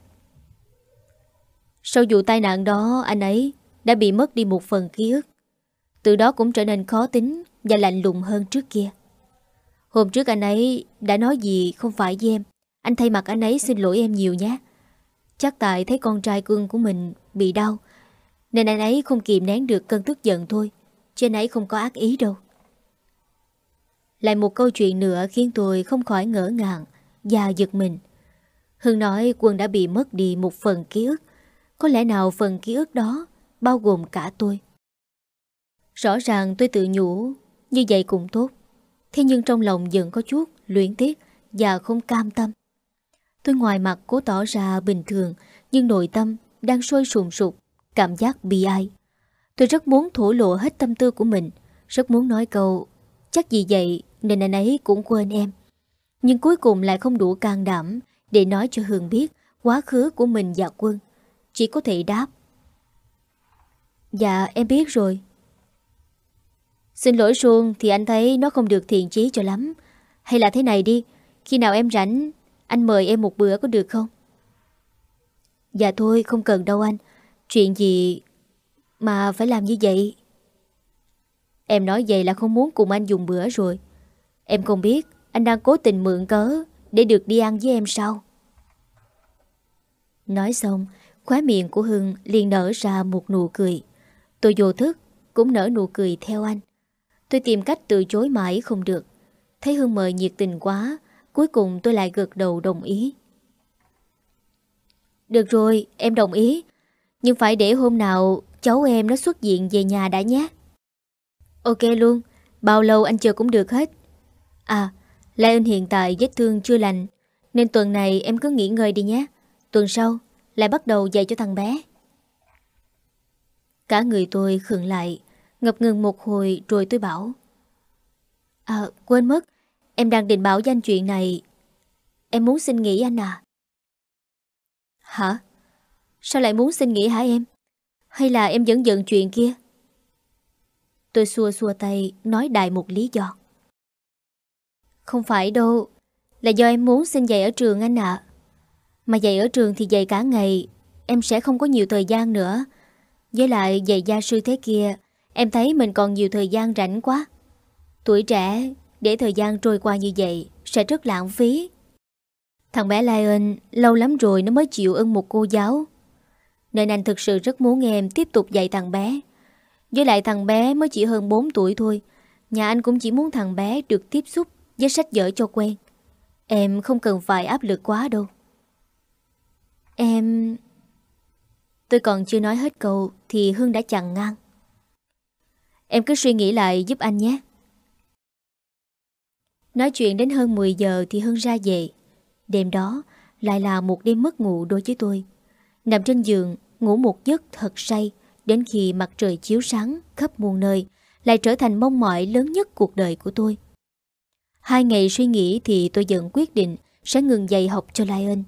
Sau vụ tai nạn đó, Anh ấy đã bị mất đi một phần ký ức. Từ đó cũng trở nên khó tính Và lạnh lùng hơn trước kia. Hôm trước anh ấy đã nói gì không phải với em. Anh thay mặt anh ấy xin lỗi em nhiều nhé. Chắc tại thấy con trai cưng của mình bị đau, nên anh ấy không kìm nén được cơn tức giận thôi, Chứ anh ấy không có ác ý đâu. Lại một câu chuyện nữa khiến tôi không khỏi ngỡ ngàng Và giật mình. Hưng nói quân đã bị mất đi một phần ký ức. Có lẽ nào phần ký ức đó Bao gồm cả tôi? Rõ ràng tôi tự nhủ, Như vậy cũng tốt. Thế nhưng trong lòng vẫn có chút luyến tiếc Và không cam tâm. Tôi ngoài mặt cố tỏ ra bình thường, Nhưng nội tâm đang sôi sùng sục, Cảm giác bi ai. Tôi rất muốn thổ lộ hết tâm tư của mình, Rất muốn nói câu, Chắc gì vậy, nên anh ấy cũng quên em. Nhưng cuối cùng lại không đủ can đảm Để nói cho Hương biết Quá khứ của mình và Quân. Chỉ có thể đáp Dạ em biết rồi. Xin lỗi Xuân Thì anh thấy nó không được thiện chí cho lắm Hay là thế này đi Khi nào em rảnh Anh mời em một bữa có được không Dạ thôi không cần đâu anh Chuyện gì mà phải làm như vậy? Em nói vậy là không muốn cùng anh dùng bữa rồi. Em không biết anh đang cố tình mượn cớ để được đi ăn với em sao? Nói xong, khóe miệng của Hưng liền nở ra một nụ cười. Tôi vô thức Cũng nở nụ cười theo anh Tôi tìm cách từ chối mãi không được. Thấy Hương mời nhiệt tình quá, Cuối cùng tôi lại gật đầu đồng ý. Được rồi, em đồng ý. Nhưng phải để hôm nào Cháu em nó xuất diện về nhà đã nhé. Ok luôn, Bao lâu anh chờ cũng được hết. À Lai Ân hiện tại vết thương chưa lành, Nên tuần này em cứ nghỉ ngơi đi nhé. Tuần sau Lại bắt đầu dạy cho thằng bé. Cả người tôi khựng lại Ngập ngừng một hồi rồi tôi bảo À quên mất, Em đang định bảo danh chuyện này Em muốn xin nghỉ anh à Hả? Sao lại muốn xin nghỉ hả em? Hay là em vẫn giận chuyện kia? Tôi xua xua tay, Nói đại một lý do Không phải đâu, Là do em muốn xin dạy ở trường anh ạ Mà dạy ở trường thì dạy cả ngày, Em sẽ không có nhiều thời gian nữa Với lại dạy gia sư thế kia Em thấy mình còn nhiều thời gian rảnh quá. Tuổi trẻ, Để thời gian trôi qua như vậy Sẽ rất lãng phí. Thằng bé Lion lâu lắm rồi nó mới chịu ưng một cô giáo. Nên anh thực sự rất muốn em tiếp tục dạy thằng bé. Với lại thằng bé mới chỉ hơn 4 tuổi thôi, Nhà anh cũng chỉ muốn thằng bé được tiếp xúc với sách vở cho quen. Em không cần phải áp lực quá đâu. Em... Tôi còn chưa nói hết câu Thì Hương đã chặn ngang. Em cứ suy nghĩ lại giúp anh nhé. Nói chuyện đến hơn 10 giờ thì Hương ra về. Đêm đó, lại là một đêm mất ngủ đối với tôi. Nằm trên giường, Ngủ một giấc thật say, Đến khi mặt trời chiếu sáng khắp muôn nơi, Lại trở thành mong mỏi lớn nhất cuộc đời của tôi. Hai ngày suy nghĩ thì tôi dần quyết định Sẽ ngừng dạy học cho Lion.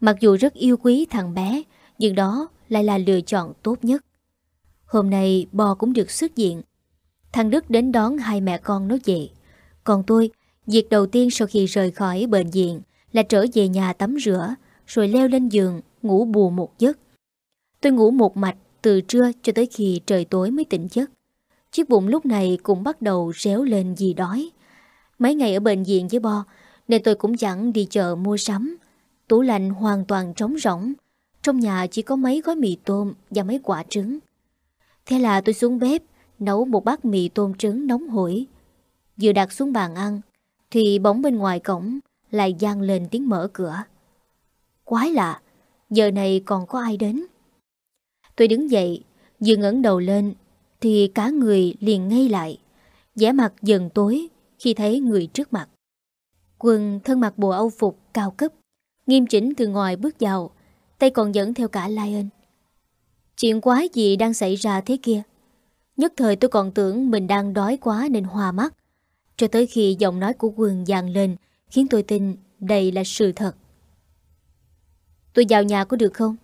Mặc dù rất yêu quý thằng bé, Nhưng đó lại là lựa chọn tốt nhất. Hôm nay, bò cũng được xuất diện Thằng Đức đến đón hai mẹ con nó về Còn tôi, Việc đầu tiên sau khi rời khỏi bệnh viện Là trở về nhà tắm rửa, Rồi leo lên giường, ngủ bù một giấc. Tôi ngủ một mạch Từ trưa cho tới khi trời tối mới tỉnh giấc. Chiếc bụng lúc này cũng bắt đầu réo lên vì đói. Mấy ngày ở bệnh viện với Bo, Nên tôi cũng chẳng đi chợ mua sắm. Tủ lạnh hoàn toàn trống rỗng. Trong nhà chỉ có mấy gói mì tôm Và mấy quả trứng. Thế là tôi xuống bếp Nấu một bát mì tôm trứng nóng hổi. Vừa đặt xuống bàn ăn, Thì bóng bên ngoài cổng Lại gian lên tiếng mở cửa. Quái lạ, Giờ này còn có ai đến? Tôi đứng dậy, Vừa ngẩng đầu lên, Thì cả người liền ngay lại, vẻ mặt dần tối Khi thấy người trước mặt. Quân thân mặc bộ âu phục cao cấp, Nghiêm chỉnh từ ngoài bước vào, Tay còn dẫn theo cả Lion. Chuyện quái gì đang xảy ra thế kia? Nhất thời tôi còn tưởng mình đang đói quá nên hoa mắt. Cho tới khi giọng nói của Quân dàn lên, Khiến tôi tin đây là sự thật. Tôi vào nhà có được không?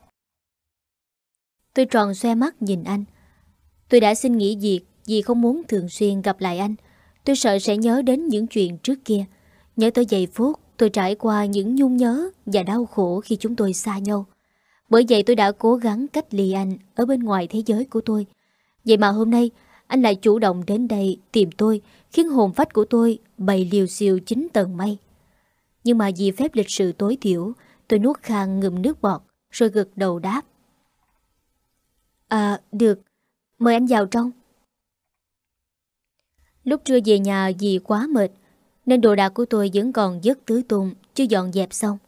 Tôi tròn xoe mắt nhìn anh. Tôi đã xin nghỉ việc Vì không muốn thường xuyên gặp lại anh. Tôi sợ sẽ nhớ đến những chuyện trước kia. Nhớ tới giây phút Tôi trải qua những nhung nhớ Và đau khổ khi chúng tôi xa nhau. Bởi vậy tôi đã cố gắng cách ly anh Ở bên ngoài thế giới của tôi. Vậy mà hôm nay, anh lại chủ động đến đây tìm tôi, Khiến hồn phách của tôi bày liều siêu chính tầng mây. Nhưng mà vì phép lịch sự tối thiểu, Tôi nuốt khang ngụm nước bọt, Rồi gật đầu đáp. À được, Mời anh vào trong. Lúc trưa về nhà vì quá mệt, Nên đồ đạc của tôi vẫn còn dứt tứ tung, Chưa dọn dẹp xong.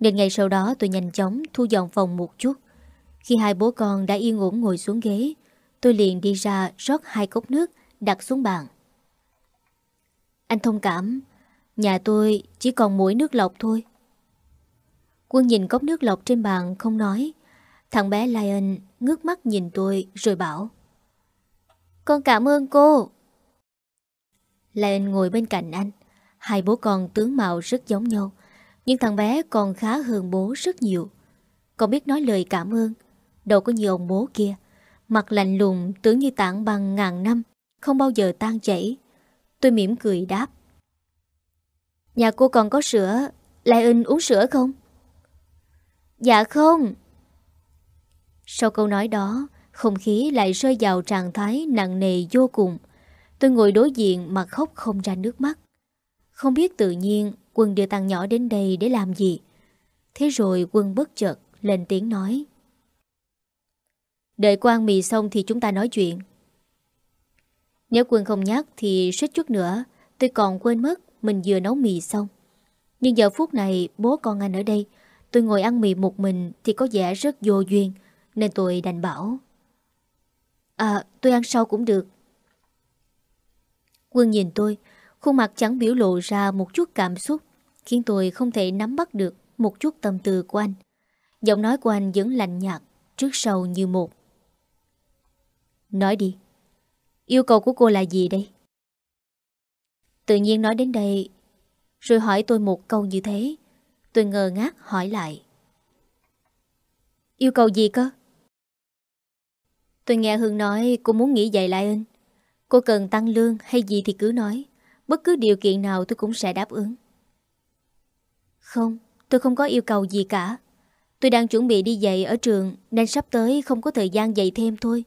Nên ngày sau đó tôi nhanh chóng thu dọn phòng một chút. Khi hai bố con đã yên ổn ngồi xuống ghế Tôi liền đi ra rót hai cốc nước, Đặt xuống bàn. Anh thông cảm, Nhà tôi chỉ còn mỗi nước lọc thôi. Quân nhìn cốc nước lọc trên bàn không nói. Thằng bé Lion ngước mắt nhìn tôi rồi bảo, Con cảm ơn cô. Lion ngồi bên cạnh anh. Hai bố con tướng mạo rất giống nhau, Nhưng thằng bé còn khá hơn bố rất nhiều. Còn biết nói lời cảm ơn, Đâu có như ông bố kia. Mặt lạnh lùng tưởng như tảng băng ngàn năm, Không bao giờ tan chảy. Tôi mỉm cười đáp. Nhà cô còn có sữa Lại in uống sữa không? Dạ không. Sau câu nói đó, Không khí lại rơi vào trạng thái nặng nề vô cùng. Tôi ngồi đối diện mà khóc không ra nước mắt. Không biết tự nhiên Quân đưa tăng nhỏ đến đây để làm gì. Thế rồi quân bất chợt lên tiếng nói. Đợi cô ăn mì xong thì chúng ta nói chuyện. Nếu Quân không nhắc Thì suýt chút nữa, Tôi còn quên mất mình vừa nấu mì xong. Nhưng giờ phút này bố con anh ở đây, Tôi ngồi ăn mì một mình Thì có vẻ rất vô duyên, Nên tôi đành bảo. À tôi ăn sau cũng được. Quân nhìn tôi, Khuôn mặt chẳng biểu lộ ra một chút cảm xúc, Khiến tôi không thể nắm bắt được Một chút tâm tư của anh. Giọng nói của anh vẫn lạnh nhạt, Trước sau như một. Nói đi. Yêu cầu của cô là gì đây? Tự nhiên nói đến đây Rồi hỏi tôi một câu như thế. Tôi ngờ ngác hỏi lại. Yêu cầu gì cơ? Tôi nghe Hương nói cô muốn nghỉ dạy lại anh. Cô cần tăng lương hay gì thì cứ nói. Bất cứ điều kiện nào tôi cũng sẽ đáp ứng. Không, tôi không có yêu cầu gì cả. Tôi đang chuẩn bị đi dạy ở trường Nên sắp tới không có thời gian dạy thêm thôi.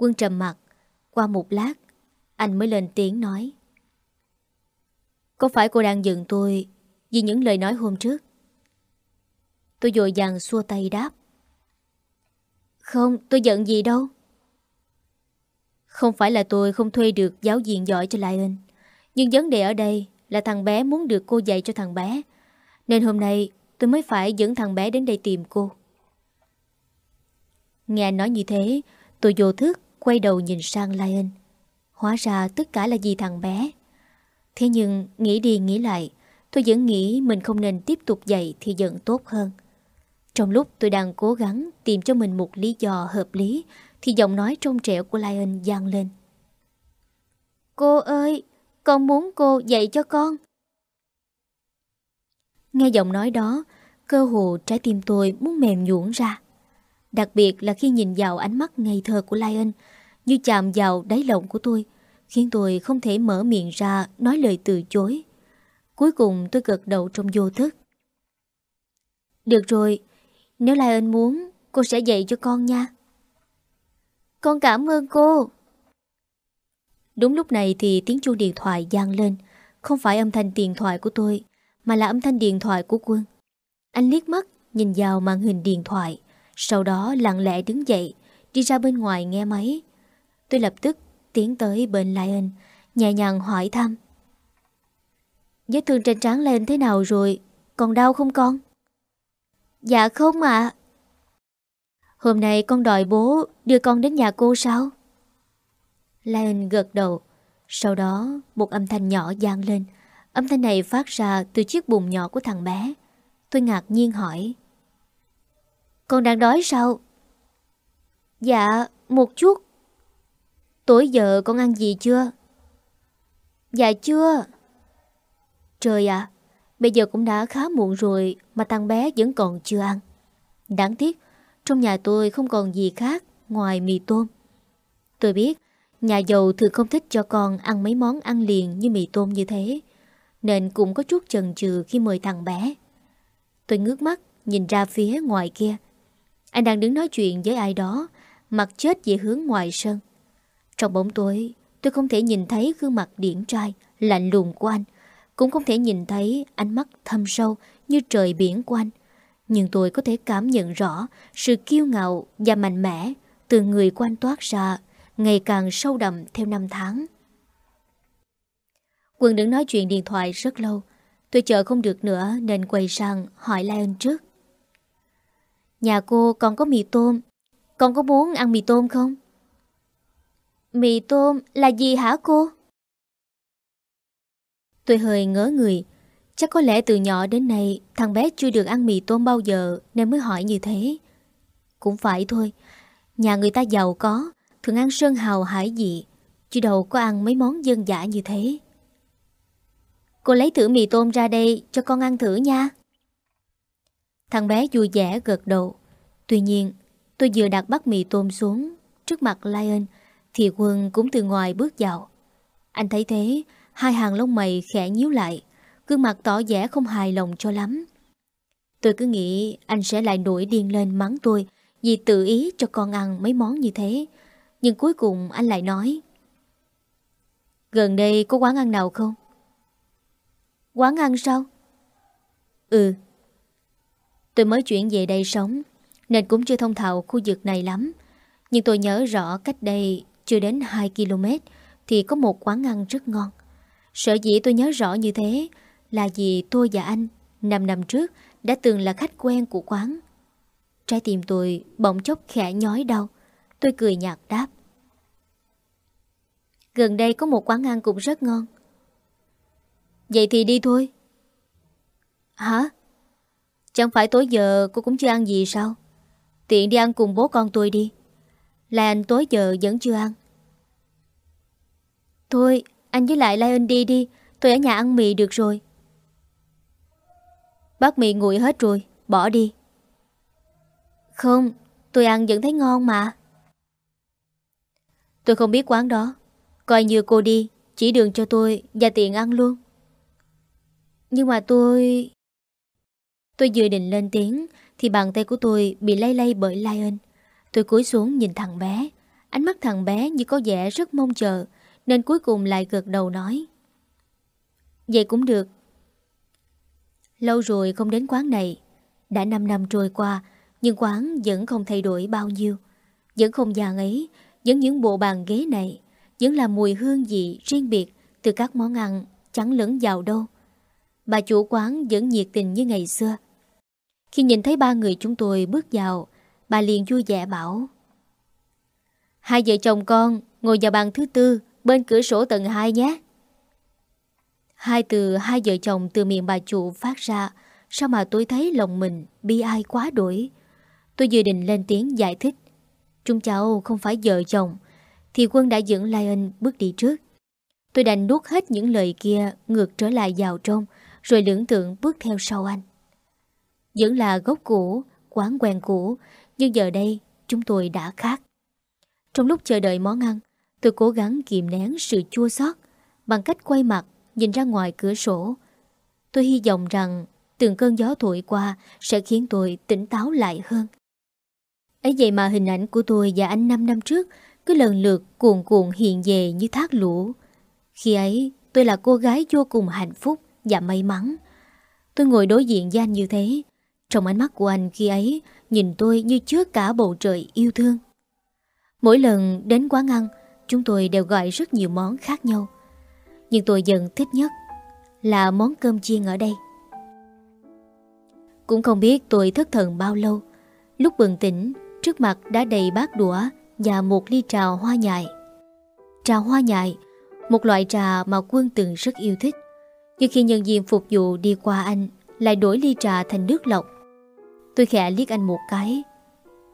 Quân trầm mặt. Qua một lát, Anh mới lên tiếng nói. Có phải cô đang giận tôi Vì những lời nói hôm trước? Tôi dội dàng xua tay đáp. Không, tôi giận gì đâu. Không phải là tôi không thuê được giáo viên giỏi cho lion, Nhưng vấn đề ở đây Là thằng bé muốn được cô dạy cho thằng bé, Nên hôm nay tôi mới phải dẫn thằng bé đến đây tìm cô. Nghe nói như thế, Tôi vô thức. Quay đầu nhìn sang Lion. Hóa ra tất cả là vì thằng bé. Thế nhưng nghĩ đi nghĩ lại Tôi vẫn nghĩ mình không nên tiếp tục dạy Thì vẫn tốt hơn. Trong lúc tôi đang cố gắng Tìm cho mình một lý do hợp lý Thì giọng nói trong trẻo của Lion gian lên. Cô ơi Con muốn cô dạy cho con. Nghe giọng nói đó Cơ hồ trái tim tôi muốn mềm nhuộn ra Đặc biệt là khi nhìn vào ánh mắt ngây thơ của Lion, Như chạm vào đáy lòng của tôi, Khiến tôi không thể mở miệng ra Nói lời từ chối. Cuối cùng tôi gật đầu trong vô thức. Được rồi, Nếu Lion muốn, Cô sẽ dạy cho con nha. Con cảm ơn cô. Đúng lúc này thì tiếng chuông điện thoại gian lên. Không phải âm thanh điện thoại của tôi, Mà là âm thanh điện thoại của quân. Anh liếc mắt nhìn vào màn hình điện thoại sau đó lặng lẽ đứng dậy, Đi ra bên ngoài nghe máy. Tôi lập tức tiến tới bên Lion, Nhẹ nhàng hỏi thăm. Vết thương trên trán lên thế nào rồi? Còn đau không con? Dạ không ạ. Hôm nay con đòi bố Đưa con đến nhà cô sao? Lion gật đầu. Sau đó, một âm thanh nhỏ gian lên. Âm thanh này phát ra từ chiếc bụng nhỏ của thằng bé. Tôi ngạc nhiên hỏi con đang đói sao? Dạ, một chút. Tối giờ con ăn gì chưa? Dạ chưa. Trời ạ, bây giờ cũng đã khá muộn rồi mà thằng bé vẫn còn chưa ăn. Đáng tiếc, trong nhà tôi không còn gì khác ngoài mì tôm. Tôi biết, nhà giàu thường không thích cho con ăn mấy món ăn liền như mì tôm như thế, nên cũng có chút chần chừ khi mời thằng bé. Tôi ngước mắt nhìn ra phía ngoài kia, anh đang đứng nói chuyện với ai đó, Mặt chết về hướng ngoài sân. Trong bóng tối, Tôi không thể nhìn thấy gương mặt điển trai, Lạnh lùng của anh. Cũng không thể nhìn thấy ánh mắt thâm sâu Như trời biển của anh. Nhưng tôi có thể cảm nhận rõ Sự kiêu ngạo và mạnh mẽ Từ người của anh toát ra, Ngày càng sâu đậm theo năm tháng. Quân đứng nói chuyện điện thoại rất lâu. Tôi chờ không được nữa Nên quay sang hỏi Lion trước. Nhà cô còn có mì tôm. Con có muốn ăn mì tôm không? Mì tôm là gì hả cô? Tôi hơi ngớ người. Chắc có lẽ từ nhỏ đến nay, Thằng bé chưa được ăn mì tôm bao giờ, Nên mới hỏi như thế. Cũng phải thôi. Nhà người ta giàu có, Thường ăn sơn hào hải dị, Chứ đâu có ăn mấy món dân dã như thế. Cô lấy thử mì tôm ra đây Cho con ăn thử nha. Thằng bé vui vẻ gật đầu Tuy nhiên, tôi vừa đặt bát mì tôm xuống Trước mặt Lion, Thì quân cũng từ ngoài bước vào Anh thấy thế, Hai hàng lông mày khẽ nhíu lại, Gương mặt tỏ vẻ không hài lòng cho lắm Tôi cứ nghĩ anh sẽ lại nổi điên lên mắng tôi Vì tự ý cho con ăn mấy món như thế Nhưng cuối cùng anh lại nói, Gần đây có quán ăn nào không? Quán ăn sao? Ừ Tôi mới chuyển về đây sống, Nên cũng chưa thông thạo khu vực này lắm. Nhưng tôi nhớ rõ cách đây chưa đến 2 km Thì có một quán ăn rất ngon. Sở dĩ tôi nhớ rõ như thế Là vì tôi và anh 5 năm trước, đã từng là khách quen của quán. Trái tim tôi bỗng chốc khẽ nhói đau. Tôi cười nhạt đáp. Gần đây có một quán ăn cũng rất ngon. Vậy thì đi thôi. Hả? Chẳng phải tối giờ cô cũng chưa ăn gì sao? Tiện đi ăn cùng bố con tôi đi. Là anh tối giờ vẫn chưa ăn. Thôi, Anh với lại Lai đi đi. Tôi ở nhà ăn mì được rồi. Bác mì nguội hết rồi, Bỏ đi. Không, Tôi ăn vẫn thấy ngon mà. Tôi không biết quán đó. Coi như cô đi, Chỉ đường cho tôi và tiền ăn luôn. Nhưng mà tôi... Tôi vừa định lên tiếng, Thì bàn tay của tôi bị lay lay bởi Lion. Tôi cúi xuống nhìn thằng bé. Ánh mắt thằng bé như có vẻ rất mong chờ, Nên cuối cùng lại gật đầu nói. Vậy cũng được. Lâu rồi không đến quán này. Đã 5 năm trôi qua, Nhưng quán vẫn không thay đổi bao nhiêu. Vẫn không gian ấy, Vẫn những bộ bàn ghế này, Vẫn là mùi hương vị riêng biệt Từ các món ăn chẳng lẫn vào đâu. Bà chủ quán vẫn nhiệt tình như ngày xưa. Khi nhìn thấy ba người chúng tôi bước vào, Bà liền vui vẻ bảo, Hai vợ chồng con ngồi vào bàn thứ tư Bên cửa sổ tầng 2 nhé. Hai từ hai vợ chồng từ miệng bà chủ phát ra Sao mà tôi thấy lòng mình bi ai quá đổi. Tôi dự định lên tiếng giải thích, Chúng cháu không phải vợ chồng Thì quân đã dẫn Lion bước đi trước. Tôi đành nuốt hết những lời kia Ngược trở lại vào trong, Rồi lưỡng tượng bước theo sau anh. Vẫn là gốc cũ Quán quen cũ Nhưng giờ đây chúng tôi đã khác Trong lúc chờ đợi món ăn Tôi cố gắng kìm nén sự chua xót Bằng cách quay mặt nhìn ra ngoài cửa sổ. Tôi hy vọng rằng từng cơn gió thổi qua sẽ khiến tôi tỉnh táo lại hơn. ấy vậy mà hình ảnh của tôi và anh 5 năm trước cứ lần lượt cuồn cuộn hiện về như thác lũ. Khi ấy, tôi là cô gái vô cùng hạnh phúc và may mắn. Tôi ngồi đối diện với anh như thế. Trong ánh mắt của anh khi ấy, nhìn tôi như chứa cả bầu trời yêu thương. Mỗi lần đến quán ăn, chúng tôi đều gọi rất nhiều món khác nhau. Nhưng tôi dần thích nhất Là món cơm chiên ở đây Cũng không biết tôi thất thần bao lâu Lúc bừng tỉnh Trước mặt đã đầy bát đũa Và một ly trà hoa nhài Trà hoa nhài Một loại trà mà quân từng rất yêu thích Nhưng khi nhân viên phục vụ đi qua anh Lại đổi ly trà thành nước lọc Tôi khẽ liếc anh một cái.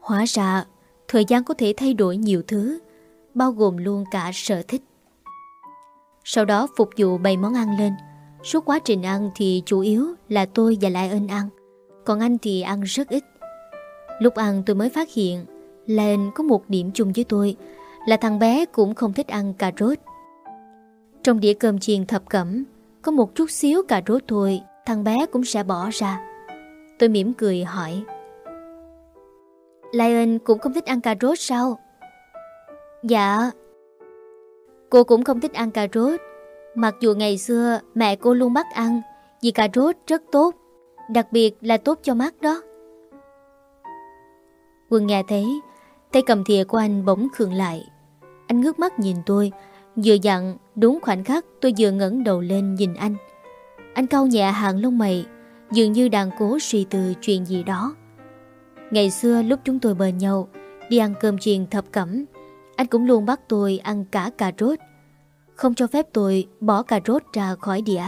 Hóa ra, Thời gian có thể thay đổi nhiều thứ, Bao gồm luôn cả sở thích. Sau đó phục vụ bày món ăn lên. Suốt quá trình ăn thì chủ yếu là tôi và Lai Ân ăn. Còn anh thì ăn rất ít. Lúc ăn tôi mới phát hiện Lai có một điểm chung với tôi, Là thằng bé cũng không thích ăn cà rốt. Trong đĩa cơm chiên thập cẩm, Có một chút xíu cà rốt thôi, Thằng bé cũng sẽ bỏ ra. Tôi mỉm cười hỏi. Lion cũng không thích ăn cà rốt sao? Dạ. Cô cũng không thích ăn cà rốt Mặc dù ngày xưa mẹ cô luôn bắt ăn, Vì cà rốt rất tốt, Đặc biệt là tốt cho mắt đó. Quân nghe thấy Tay cầm thìa của anh bỗng khường lại. Anh ngước mắt nhìn tôi, Vừa dặn đúng khoảnh khắc tôi vừa ngẩng đầu lên nhìn anh. Anh cau nhẹ hàng lông mày Dường như đang cố suy tư chuyện gì đó. Ngày xưa lúc chúng tôi bên nhau, Đi ăn cơm chiên thập cẩm, anh cũng luôn bắt tôi ăn cả cà rốt. Không cho phép tôi bỏ cà rốt ra khỏi đĩa.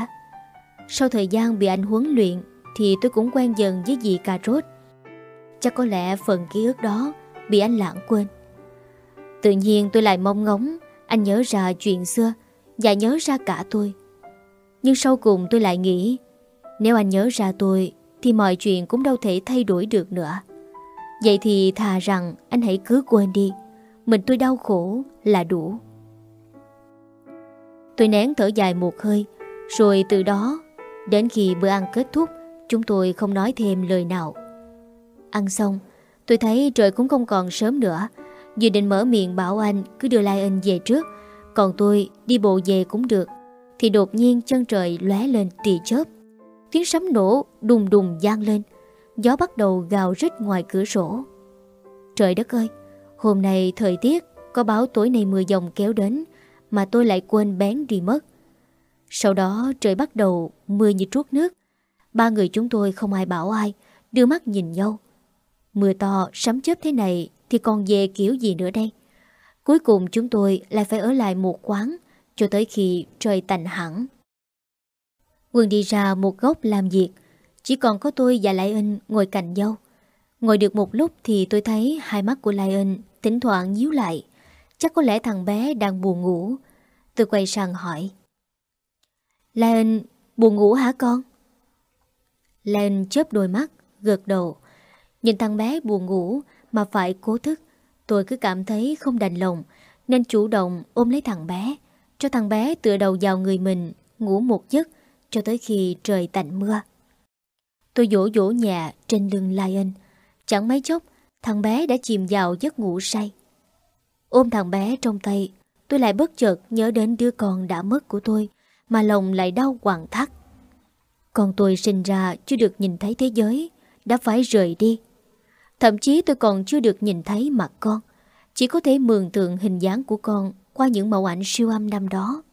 Sau thời gian bị anh huấn luyện Thì tôi cũng quen dần với vị cà rốt. Chắc có lẽ phần ký ức đó Bị anh lãng quên. Tự nhiên tôi lại mong ngóng, Anh nhớ ra chuyện xưa Và nhớ ra cả tôi. Nhưng sau cùng tôi lại nghĩ nếu anh nhớ ra tôi, Thì mọi chuyện cũng đâu thể thay đổi được nữa. Vậy thì thà rằng anh hãy cứ quên đi. Mình tôi đau khổ là đủ. Tôi nén thở dài một hơi, Rồi từ đó, Đến khi bữa ăn kết thúc, Chúng tôi không nói thêm lời nào. Ăn xong, Tôi thấy trời cũng không còn sớm nữa. Vừa định mở miệng bảo anh Cứ đưa Lai về trước, Còn tôi đi bộ về cũng được, Thì đột nhiên chân trời lóe lên tì chớp. Tiếng sấm nổ đùng đùng gian lên. Gió bắt đầu gào rít ngoài cửa sổ. Trời đất ơi, Hôm nay thời tiết, Có báo tối nay mưa dòng kéo đến, Mà tôi lại quên bén đi mất. Sau đó trời bắt đầu mưa như trút nước. Ba người chúng tôi không ai bảo ai, Đưa mắt nhìn nhau. Mưa to sấm chớp thế này Thì còn về kiểu gì nữa đây? Cuối cùng chúng tôi lại phải ở lại một quán Cho tới khi trời tạnh hẳn. Quân đi ra một góc làm việc Chỉ còn có tôi và Lại Ân ngồi cạnh nhau Ngồi được một lúc thì tôi thấy hai mắt của Lai Ân thỉnh thoảng nhíu lại. Chắc có lẽ thằng bé đang buồn ngủ. Tôi quay sang hỏi. Lai Ân, buồn ngủ hả con? Lai Ân chớp đôi mắt, gật đầu. Nhìn thằng bé buồn ngủ mà phải cố thức. Tôi cứ cảm thấy không đành lòng nên chủ động ôm lấy thằng bé. Cho thằng bé tựa đầu vào người mình, ngủ một giấc cho tới khi trời tạnh mưa. Tôi dỗ dỗ nhà trên lưng Lai Chẳng mấy chốc, Thằng bé đã chìm vào giấc ngủ say. Ôm thằng bé trong tay, Tôi lại bất chợt nhớ đến đứa con đã mất của tôi, Mà lòng lại đau quặn thắt. Con tôi sinh ra chưa được nhìn thấy thế giới, Đã phải rời đi. Thậm chí tôi còn chưa được nhìn thấy mặt con, Chỉ có thể mường tượng hình dáng của con Qua những mẫu ảnh siêu âm năm đó.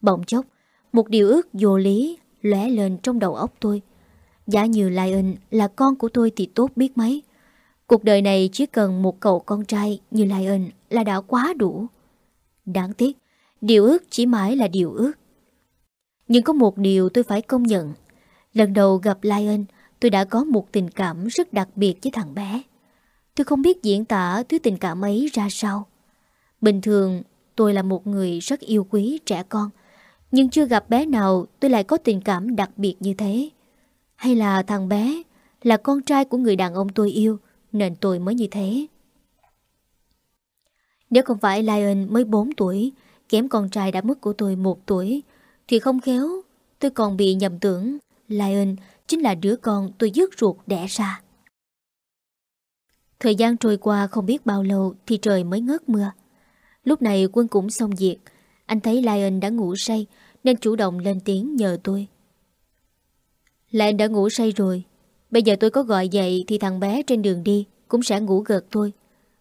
Bỗng chốc một điều ước vô lý lóe lên trong đầu óc tôi Giả như Lion là con của tôi thì tốt biết mấy. Cuộc đời này chỉ cần một cậu con trai như Lion là đã quá đủ. Đáng tiếc, điều ước chỉ mãi là điều ước. Nhưng có một điều tôi phải công nhận. Lần đầu gặp Lion, tôi đã có một tình cảm rất đặc biệt với thằng bé. Tôi không biết diễn tả thứ tình cảm ấy ra sao. Bình thường, tôi là một người rất yêu quý trẻ con. Nhưng chưa gặp bé nào tôi lại có tình cảm đặc biệt như thế. Hay là thằng bé Là con trai của người đàn ông tôi yêu, Nên tôi mới như thế. Nếu không phải Lion mới 4 tuổi, Kém con trai đã mất của tôi 1 tuổi, Thì không khéo Tôi còn bị nhầm tưởng Lion chính là đứa con tôi dứt ruột đẻ ra. Thời gian trôi qua không biết bao lâu Thì trời mới ngớt mưa. Lúc này quân cũng xong việc. Anh thấy Lion đã ngủ say, Nên chủ động lên tiếng nhờ tôi. Là anh đã ngủ say rồi. Bây giờ tôi có gọi dậy Thì thằng bé trên đường đi Cũng sẽ ngủ gật thôi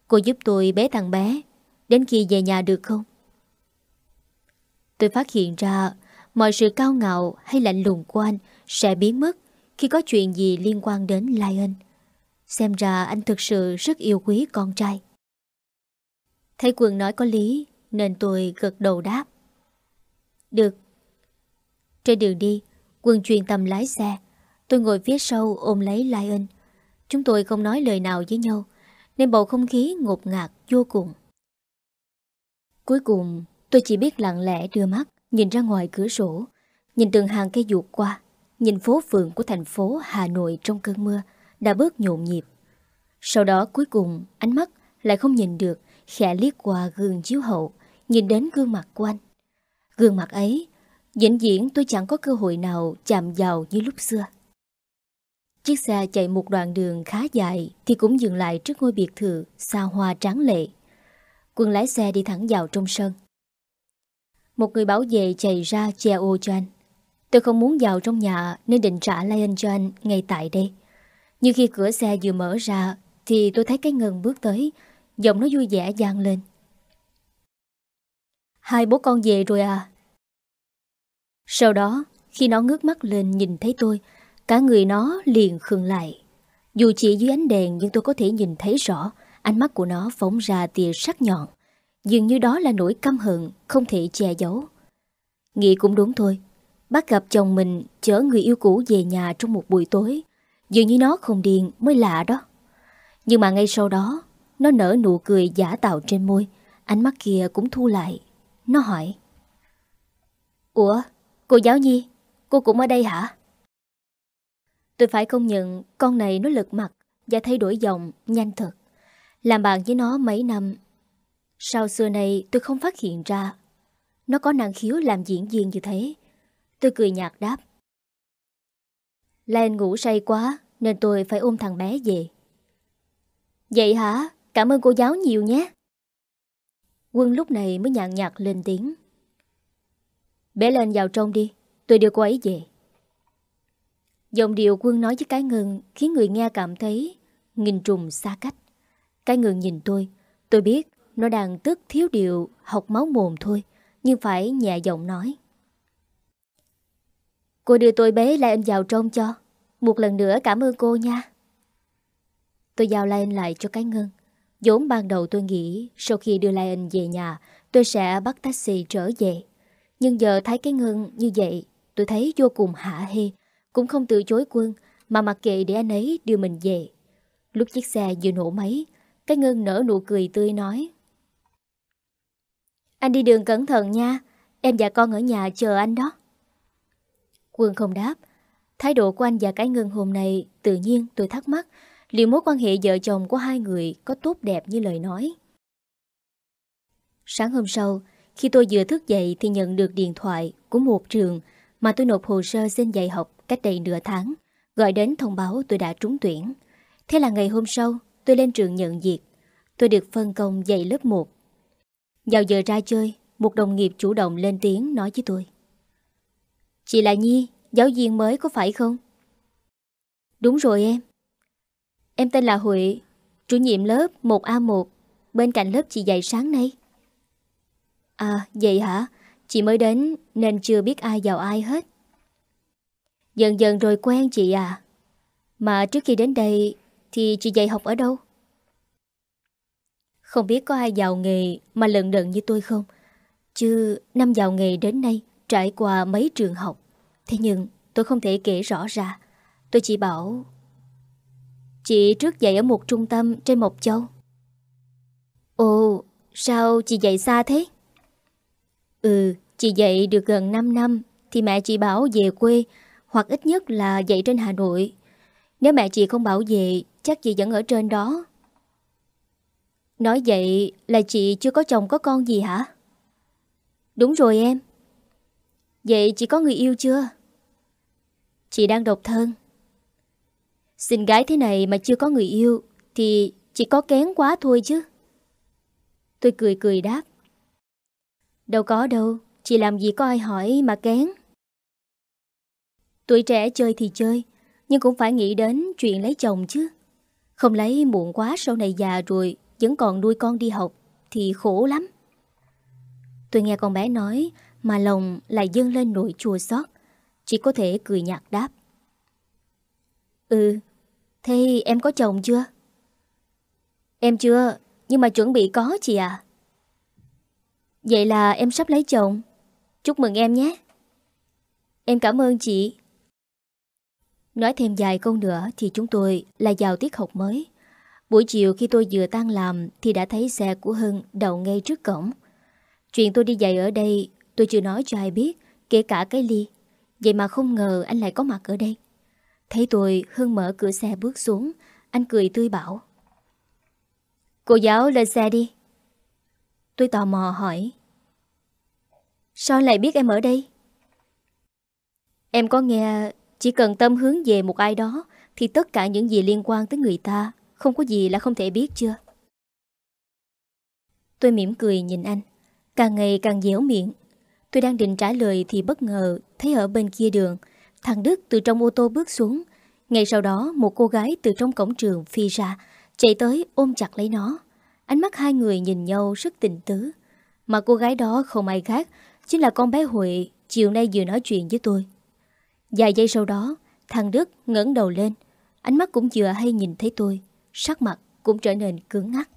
Cô giúp tôi bé thằng bé. Đến khi về nhà được không? Tôi phát hiện ra Mọi sự cao ngạo hay lạnh lùng của anh Sẽ biến mất Khi có chuyện gì liên quan đến Lion. Xem ra anh thực sự rất yêu quý con trai. Thấy Quân nói có lý nên tôi gật đầu đáp. Được. Trên đường đi, Quân truyền tâm lái xe. Tôi ngồi phía sau ôm lấy Lion. Chúng tôi không nói lời nào với nhau, Nên bầu không khí ngột ngạt vô cùng. Cuối cùng, tôi chỉ biết lặng lẽ đưa mắt, Nhìn ra ngoài cửa sổ, Nhìn từng hàng cây ruột qua, Nhìn phố phường của thành phố Hà Nội trong cơn mưa Đã bớt nhộn nhịp. Sau đó cuối cùng, ánh mắt lại không nhìn được Khẽ liếc qua gương chiếu hậu. Nhìn đến gương mặt của anh Gương mặt ấy Dĩnh diễn tôi chẳng có cơ hội nào chạm vào như lúc xưa. Chiếc xe chạy một đoạn đường khá dài thì cũng dừng lại trước ngôi biệt thự xa hoa tráng lệ. Quân lái xe đi thẳng vào trong sân. Một người bảo vệ chạy ra che ô cho anh. Tôi không muốn vào trong nhà nên định trả Lion cho anh ngay tại đây. Nhưng khi cửa xe vừa mở ra thì tôi thấy cái ngân bước tới, giọng nó vui vẻ gian lên. Hai bố con về rồi à? Sau đó, khi nó ngước mắt lên nhìn thấy tôi, cả người nó liền khừng lại. Dù chỉ dưới ánh đèn nhưng tôi có thể nhìn thấy rõ ánh mắt của nó phóng ra tia sắc nhọn. Dường như đó là nỗi căm hận không thể che giấu. Nghĩ cũng đúng thôi. Bắt gặp chồng mình chở người yêu cũ về nhà trong một buổi tối. Dường như nó không điên mới lạ đó. Nhưng mà ngay sau đó, nó nở nụ cười giả tạo trên môi. Ánh mắt kia cũng thu lại. Nó hỏi. Ủa, Cô giáo Nhi, cô cũng ở đây hả? Tôi phải công nhận con này nó lật mặt và thay đổi giọng nhanh thật. Làm bạn với nó mấy năm. Sau xưa này tôi không phát hiện ra nó có năng khiếu làm diễn viên như thế. Tôi cười nhạt đáp. Lan ngủ say quá nên tôi phải ôm thằng bé về. Vậy hả? Cảm ơn cô giáo nhiều nhé. Quân lúc này mới nhàn nhạt lên tiếng. Bé lên vào trong đi, Tôi đưa cô ấy về. Dòng điệu quân nói với cái ngân Khiến người nghe cảm thấy Nghìn trùng xa cách. Cái ngừng nhìn tôi Tôi biết nó đang tức thiếu điều học máu mồm thôi, Nhưng phải nhẹ giọng nói. Cô đưa tôi bé lại Anh vào trong cho, Một lần nữa cảm ơn cô nha. Tôi giao lại Anh lại cho cái ngân vốn ban đầu tôi nghĩ Sau khi đưa Lai Anh về nhà, Tôi sẽ bắt taxi trở về. Nhưng giờ thấy cái ngân như vậy, Tôi thấy vô cùng hạ hê. Cũng không từ chối quân, Mà mặc kệ để anh ấy đưa mình về. Lúc chiếc xe vừa nổ máy, Cái ngân nở nụ cười tươi nói, Anh đi đường cẩn thận nha, Em và con ở nhà chờ anh đó. Quân không đáp. Thái độ của anh và cái ngân hôm nay Tự nhiên tôi thắc mắc Liệu mối quan hệ vợ chồng của hai người Có tốt đẹp như lời nói? Sáng hôm sau, Khi tôi vừa thức dậy thì nhận được điện thoại Của một trường Mà tôi nộp hồ sơ xin dạy học cách đây nửa tháng, Gọi đến thông báo tôi đã trúng tuyển. Thế là ngày hôm sau, Tôi lên trường nhận việc. Tôi được phân công dạy lớp 1 Vào giờ ra chơi, Một đồng nghiệp chủ động lên tiếng nói với tôi. Chị là Nhi, Giáo viên mới có phải không? Đúng rồi em. Em tên là Huệ, Chủ nhiệm lớp 1A1 Bên cạnh lớp chị dạy sáng nay. À vậy hả? Chị mới đến nên chưa biết ai vào ai hết. Dần dần rồi quen chị à. Mà trước khi đến đây Thì chị dạy học ở đâu? Không biết có ai vào nghề Mà lận đận như tôi không? Chứ năm vào nghề đến nay Trải qua mấy trường học. Thế nhưng tôi không thể kể rõ ra. Tôi chỉ bảo Chị trước dạy ở một trung tâm trên Mộc Châu. Ồ, Sao chị dạy xa thế? Ừ Chị dạy được gần 5 năm Thì mẹ chị bảo về quê, Hoặc ít nhất là dạy trên Hà Nội. Nếu mẹ chị không bảo về, Chắc chị vẫn ở trên đó. Nói vậy là chị chưa có chồng có con gì hả? Đúng rồi em. Vậy chị có người yêu chưa? Chị đang độc thân. Xinh gái thế này mà chưa có người yêu, Thì chỉ có kén quá thôi chứ. Tôi cười cười đáp. Đâu có đâu, Chị làm gì có ai hỏi mà kén. Tuổi trẻ chơi thì chơi, Nhưng cũng phải nghĩ đến chuyện lấy chồng chứ. Không lấy muộn quá sau này già rồi, Vẫn còn nuôi con đi học, Thì khổ lắm. Tôi nghe con bé nói, Mà lòng lại dâng lên nỗi chua xót. Chỉ có thể cười nhạt đáp. Ừ Thế em có chồng chưa? Em chưa, Nhưng mà chuẩn bị có chị à Vậy là em sắp lấy chồng. Chúc mừng em nhé. Em cảm ơn chị. Nói thêm vài câu nữa Thì chúng tôi là vào tiết học mới. Buổi chiều khi tôi vừa tan làm Thì đã thấy xe của Hưng đậu ngay trước cổng. Chuyện tôi đi dạy ở đây, Tôi chưa nói cho ai biết, Kể cả cái ly. Vậy mà không ngờ anh lại có mặt ở đây. Thấy tôi, Hưng mở cửa xe bước xuống. Anh cười tươi bảo. Cô giáo lên xe đi. Tôi tò mò hỏi. Sao lại biết em ở đây? Em có nghe, Chỉ cần tâm hướng về một ai đó, Thì tất cả những gì liên quan tới người ta, Không có gì là không thể biết chưa? Tôi mỉm cười nhìn anh. Càng ngày càng dẻo miệng. Tôi đang định trả lời thì bất ngờ, Thấy ở bên kia đường Thằng Đức từ trong ô tô bước xuống. Ngay sau đó, một cô gái từ trong cổng trường phi ra, Chạy tới ôm chặt lấy nó. Ánh mắt hai người nhìn nhau rất tình tứ. Mà cô gái đó không ai khác, Chính là con bé Huệ, Chiều nay vừa nói chuyện với tôi. Vài giây sau đó, Thằng Đức ngẩng đầu lên. Ánh mắt cũng vừa hay nhìn thấy tôi, Sắc mặt cũng trở nên cứng ngắc.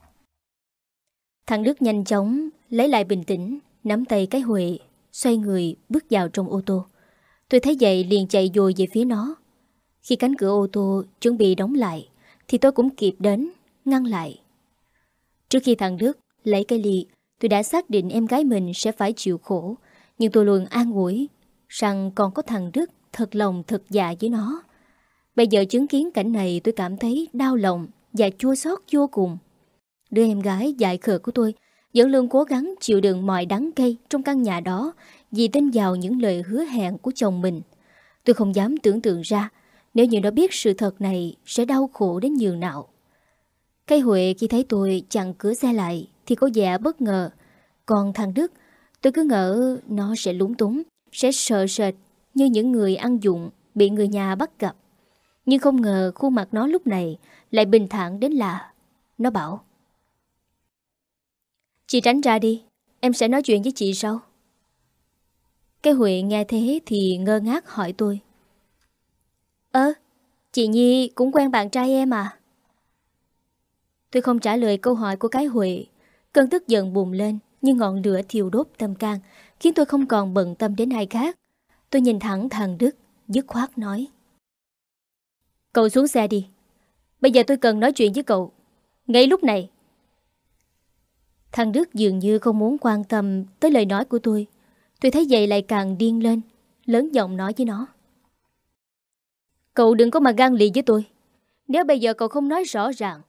Thằng Đức nhanh chóng Lấy lại bình tĩnh, Nắm tay cái Huệ, Xoay người bước vào trong ô tô. Tôi thấy vậy liền chạy dồi về phía nó. Khi cánh cửa ô tô chuẩn bị đóng lại, Thì tôi cũng kịp đến, Ngăn lại. Trước khi thằng Đức lấy cây ly, Tôi đã xác định em gái mình sẽ phải chịu khổ. Nhưng tôi luôn an ủi Rằng còn có thằng Đức thật lòng, thật dạ với nó. Bây giờ chứng kiến cảnh này, tôi cảm thấy đau lòng Và chua xót vô cùng. Đứa em gái dại khờ của tôi Vẫn luôn cố gắng chịu đựng mọi đắng cay Trong căn nhà đó vì tin vào những lời hứa hẹn của chồng mình. Tôi không dám tưởng tượng ra, Nếu như nó biết sự thật này Sẽ đau khổ đến nhường nào. Cây Huệ khi thấy tôi chặn cửa xe lại Thì có vẻ bất ngờ. Còn thằng Đức, Tôi cứ ngỡ nó sẽ lúng túng, Sẽ sợ sệt như những người ăn dụng Bị người nhà bắt gặp. Nhưng không ngờ khuôn mặt nó lúc này Lại bình thản đến lạ. Nó bảo, Chị tránh ra đi, Em sẽ nói chuyện với chị sau. Cái Huệ nghe thế thì ngơ ngác hỏi tôi. Ơ, Chị Nhi cũng quen bạn trai em à? Tôi không trả lời câu hỏi của cái Huệ. Cơn tức giận bùng lên Như ngọn lửa thiêu đốt tâm can, Khiến tôi không còn bận tâm đến ai khác. Tôi nhìn thẳng thằng Đức, Dứt khoát nói. Cậu xuống xe đi. Bây giờ tôi cần nói chuyện với cậu. Ngay lúc này. Thằng Đức dường như không muốn quan tâm Tới lời nói của tôi. Tôi thấy vậy lại càng điên lên, Lớn giọng nói với nó. Cậu đừng có mà gan lì với tôi. Nếu bây giờ cậu không nói rõ ràng,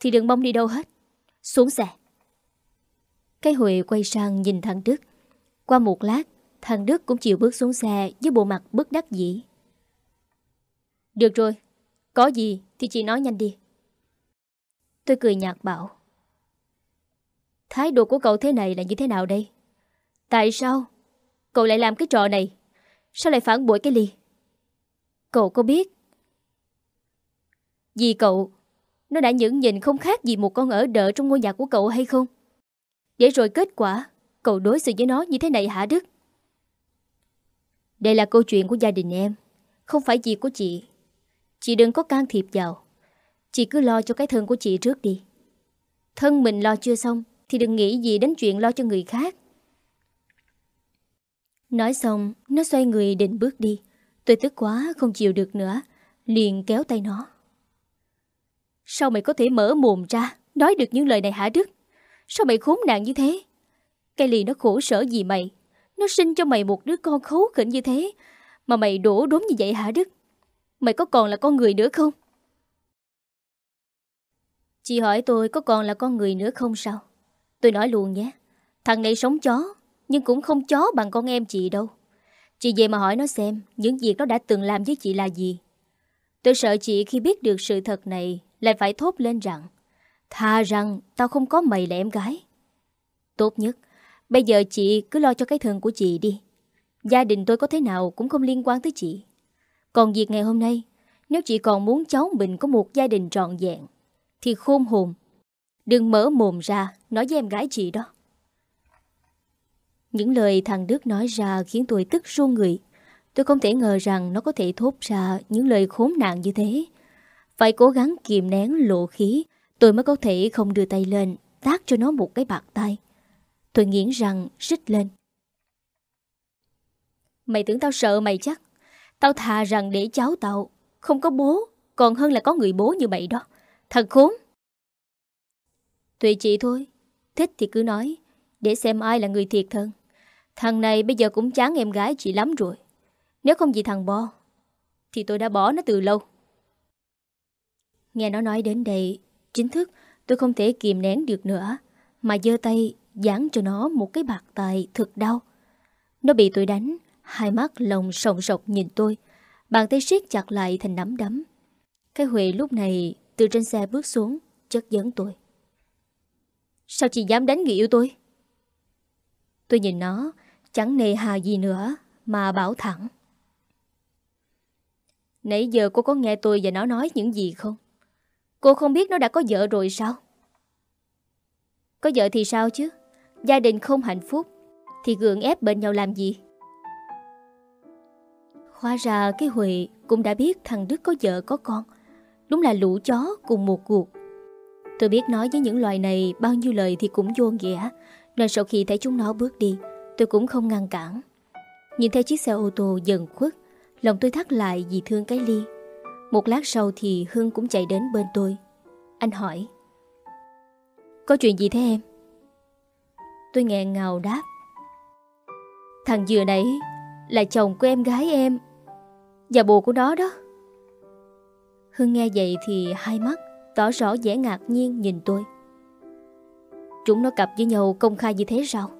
Thì đừng mong đi đâu hết. Xuống xe. Cái Huệ quay sang nhìn thằng Đức. Qua một lát, Thằng Đức cũng chịu bước xuống xe Với bộ mặt bức đắc dĩ. Được rồi, Có gì thì chị nói nhanh đi. Tôi cười nhạt bảo. Thái độ của cậu thế này là như thế nào đây? Tại sao Cậu lại làm cái trò này. Sao lại phản bội cái ly Cậu có biết? Vì cậu, Nó đã những nhìn không khác gì một con ở đợ Trong ngôi nhà của cậu hay không? Để rồi kết quả, Cậu đối xử với nó như thế này hả Đức? Đây là câu chuyện của gia đình em, Không phải gì của chị. Chị đừng có can thiệp vào. Chị cứ lo cho cái thân của chị trước đi. Thân mình lo chưa xong Thì đừng nghĩ gì đến chuyện lo cho người khác. Nói xong, Nó xoay người định bước đi. Tôi tức quá, không chịu được nữa, Liền kéo tay nó. Sao mày có thể mở mồm ra? Nói được những lời này hả Đức? Sao mày khốn nạn như thế? Cái lì nó khổ sở gì mày? Nó sinh cho mày một đứa con khấu khỉnh như thế, Mà mày đổ đốn như vậy hả Đức? Mày có còn là con người nữa không? Chị hỏi tôi có còn là con người nữa không sao? Tôi nói luôn nhé, Thằng này sống chó nhưng cũng không chó bằng con em chị đâu. Chị về mà hỏi nó xem, Những việc nó đã từng làm với chị là gì. Tôi sợ chị khi biết được sự thật này Lại phải thốt lên rằng, Thà rằng tao không có mày là em gái. Tốt nhất, Bây giờ chị cứ lo cho cái thân của chị đi. Gia đình tôi có thế nào cũng không liên quan tới chị. Còn việc ngày hôm nay, Nếu chị còn muốn cháu mình có một gia đình trọn vẹn, Thì khôn hồn, Đừng mở mồm ra Nói với em gái chị đó những lời thằng Đức nói ra khiến tôi tức run người. Tôi không thể ngờ rằng nó có thể thốt ra những lời khốn nạn như thế. Phải cố gắng kìm nén lộ khí, tôi mới có thể không đưa tay lên, tác cho nó một cái bạc tay. Tôi nghiến răng, rít lên. Mày tưởng tao sợ mày chắc. Tao thà rằng để cháu tao không có bố, còn hơn là có người bố như mày đó. Thật khốn. Tùy chị thôi, thích thì cứ nói, để xem ai là người thiệt thân. Thằng này bây giờ cũng chán em gái chị lắm rồi. Nếu không vì thằng Bo, thì tôi đã bỏ nó từ lâu. Nghe nó nói đến đây, chính thức tôi không thể kìm nén được nữa, mà giơ tay dán cho nó một cái bạc tài thật đau. Nó bị tôi đánh, hai mắt lồng sòng sọc nhìn tôi, bàn tay siết chặt lại thành nắm đấm. Cái Huệ lúc này từ trên xe bước xuống, chất vấn tôi. Sao chị dám đánh người yêu tôi? Tôi nhìn nó, Chẳng nề hà gì nữa, Mà bảo thẳng Nãy giờ cô có nghe tôi và nó nói những gì không? Cô không biết nó đã có vợ rồi sao? Có vợ thì sao chứ? Gia đình không hạnh phúc, Thì gượng ép bên nhau làm gì? Hóa ra cái Huệ cũng đã biết thằng Đức có vợ có con Đúng là lũ chó cùng một cuộc Tôi biết nói với những loài này bao nhiêu lời thì cũng vô nghĩa Nên sau khi thấy chúng nó bước đi Tôi cũng không ngăn cản. Nhìn thấy chiếc xe ô tô dần khuất, Lòng tôi thắt lại vì thương cái ly. Một lát sau thì Hưng cũng chạy đến bên tôi. Anh hỏi, Có chuyện gì thế em? Tôi nghẹn ngào đáp, Thằng vừa nãy Là chồng của em gái em Và bồ của nó đó. Hưng nghe vậy thì hai mắt Tỏ rõ vẻ ngạc nhiên nhìn tôi. Chúng nó cặp với nhau công khai như thế sao?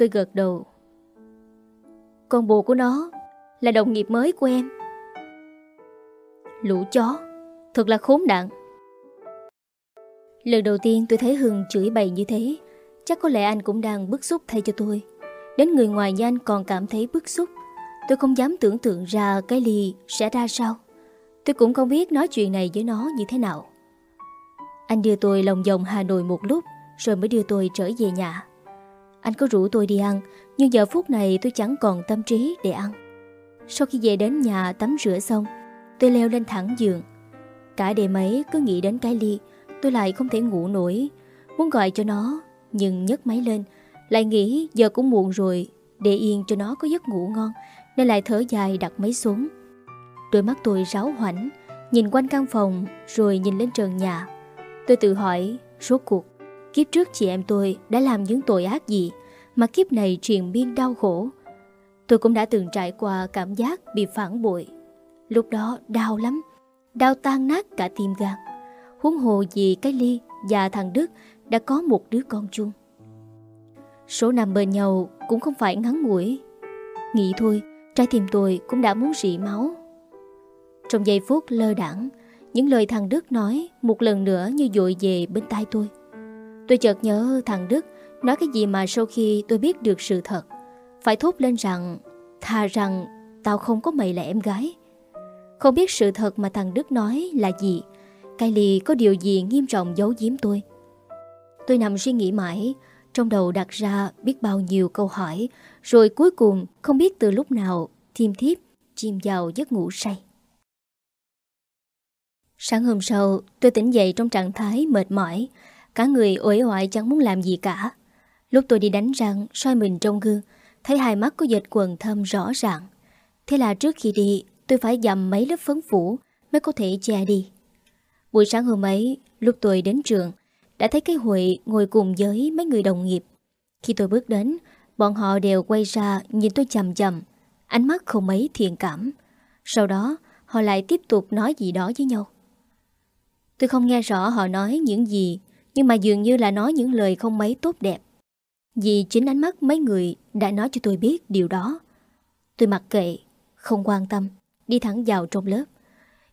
Tôi gật đầu. Con bồ của nó Là đồng nghiệp mới của em. Lũ chó, Thật là khốn nạn. Lần đầu tiên tôi thấy hường chửi bày như thế, Chắc có lẽ anh cũng đang bức xúc thay cho tôi. Đến người ngoài như anh còn cảm thấy bức xúc. Tôi không dám tưởng tượng ra cái ly sẽ ra sao. Tôi cũng không biết nói chuyện này với nó như thế nào. Anh đưa tôi lòng vòng Hà Nội một lúc, Rồi mới đưa tôi trở về nhà. Anh có rủ tôi đi ăn, Nhưng giờ phút này tôi chẳng còn tâm trí để ăn. Sau khi về đến nhà tắm rửa xong, Tôi leo lên thẳng giường. Cả đêm ấy cứ nghĩ đến cái ly, Tôi lại không thể ngủ nổi. Muốn gọi cho nó, Nhưng nhấc máy lên, Lại nghĩ giờ cũng muộn rồi, Để yên cho nó có giấc ngủ ngon, Nên lại thở dài đặt máy xuống. Đôi mắt tôi ráo hoảnh, Nhìn quanh căn phòng Rồi nhìn lên trần nhà. Tôi tự hỏi, Rốt cuộc Kiếp trước chị em tôi đã làm những tội ác gì Mà kiếp này triền miên đau khổ. Tôi cũng đã từng trải qua cảm giác bị phản bội. Lúc đó đau lắm, Đau tan nát cả tim gan. Huống hồ gì cái Ly và thằng Đức đã có một đứa con chung. Số năm bên nhau cũng không phải ngắn ngủi. Nghĩ thôi, Trái tim tôi cũng đã muốn rỉ máu. Trong giây phút lơ đẳng Những lời thằng Đức nói Một lần nữa như dội về bên tai tôi. Tôi chợt nhớ thằng Đức Nói cái gì mà sau khi tôi biết được sự thật. Phải thốt lên rằng, Thà rằng tao không có mày là em gái. Không biết sự thật mà thằng Đức nói là gì. Kylie có điều gì nghiêm trọng giấu giếm tôi. Tôi nằm suy nghĩ mãi, Trong đầu đặt ra biết bao nhiêu câu hỏi, Rồi cuối cùng không biết từ lúc nào Thiêm thiếp chìm vào giấc ngủ say. Sáng hôm sau, tôi tỉnh dậy trong trạng thái mệt mỏi Cả người uể hoại chẳng muốn làm gì cả. Lúc tôi đi đánh răng, soi mình trong gương, Thấy hai mắt có dệt quần thâm rõ ràng. Thế là trước khi đi, Tôi phải dầm mấy lớp phấn phủ Mới có thể che đi. Buổi sáng hôm ấy, Lúc tôi đến trường, Đã thấy cái Huệ ngồi cùng với mấy người đồng nghiệp. Khi tôi bước đến, Bọn họ đều quay ra nhìn tôi chầm chầm Ánh mắt không mấy thiện cảm. Sau đó, họ lại tiếp tục nói gì đó với nhau. Tôi không nghe rõ họ nói những gì nhưng mà dường như là nói những lời không mấy tốt đẹp. Vì chính ánh mắt mấy người đã nói cho tôi biết điều đó. Tôi mặc kệ, không quan tâm Đi thẳng vào trong lớp.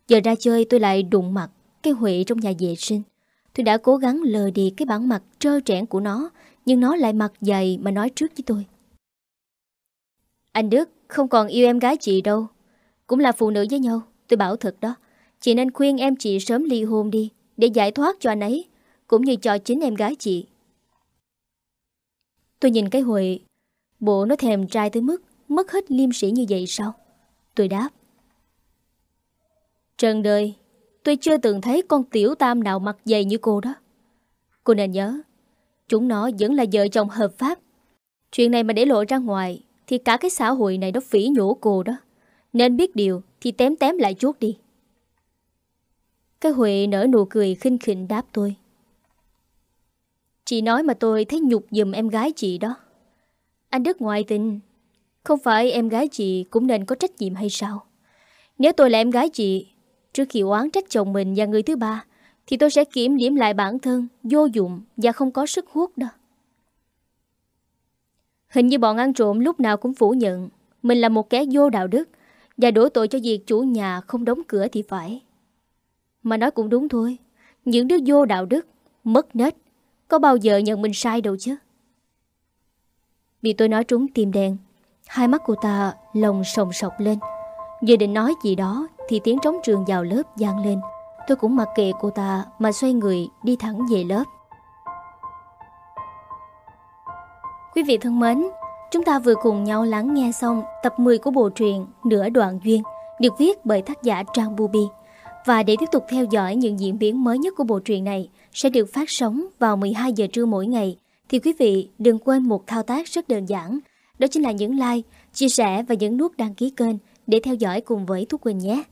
Giờ ra chơi tôi lại đụng mặt Cái Huệ trong nhà vệ sinh. Tôi đã cố gắng lờ đi cái bản mặt trơ trẽn của nó Nhưng nó lại mặt dày mà nói trước với tôi. Anh Đức không còn yêu em gái chị đâu. Cũng là phụ nữ với nhau Tôi bảo thật đó. Chị nên khuyên em chị sớm ly hôn đi Để giải thoát cho anh ấy. Cũng như cho chính em gái chị. Tôi nhìn cái Huệ, Bộ nó thèm trai tới mức Mất hết liêm sĩ như vậy sao? Tôi đáp. Trần đời, Tôi chưa từng thấy con tiểu tam nào mặt dày như cô đó. Cô nên nhớ, Chúng nó vẫn là vợ chồng hợp pháp. Chuyện này mà để lộ ra ngoài Thì cả cái xã hội này nó phỉ nhổ cô đó. Nên biết điều Thì tém tém lại chuốt đi. Cái Huệ nở nụ cười khinh khỉnh đáp tôi. Chị nói mà tôi thấy nhục dùm em gái chị đó. Anh Đức ngoại tình. Không phải em gái chị cũng nên có trách nhiệm hay sao? Nếu tôi là em gái chị, Trước khi oán trách chồng mình và người thứ ba, Thì tôi sẽ kiểm điểm lại bản thân Vô dụng và không có sức hút đó. Hình như bọn ăn trộm lúc nào cũng phủ nhận Mình là một kẻ vô đạo đức Và đổ tội cho việc chủ nhà không đóng cửa thì phải. Mà nói cũng đúng thôi, Những đứa vô đạo đức, Mất nết. Có bao giờ nhận mình sai đâu chứ? Vì tôi nói trúng tim đen, Hai mắt cô ta lồng sồng sọc lên. Vừa định nói gì đó Thì tiếng trống trường vào lớp gian lên. Tôi cũng mặc kệ cô ta Mà xoay người đi thẳng về lớp. Quý vị thân mến, Chúng ta vừa cùng nhau lắng nghe xong Tập 10 của bộ truyện Nửa đoạn duyên, Được viết bởi tác giả Trang Bubi. Và để tiếp tục theo dõi những diễn biến mới nhất của bộ truyện này Sẽ được phát sóng vào 12 giờ trưa mỗi ngày Thì quý vị đừng quên một thao tác rất đơn giản Đó chính là những like, chia sẻ và nhấn nút đăng ký kênh để theo dõi cùng với Tú Quỳnh nhé.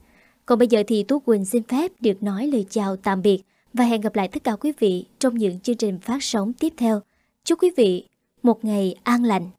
Còn bây giờ thì Tú Quỳnh xin phép được nói lời chào tạm biệt và hẹn gặp lại tất cả quý vị trong những chương trình phát sóng tiếp theo. Chúc quý vị một ngày an lành.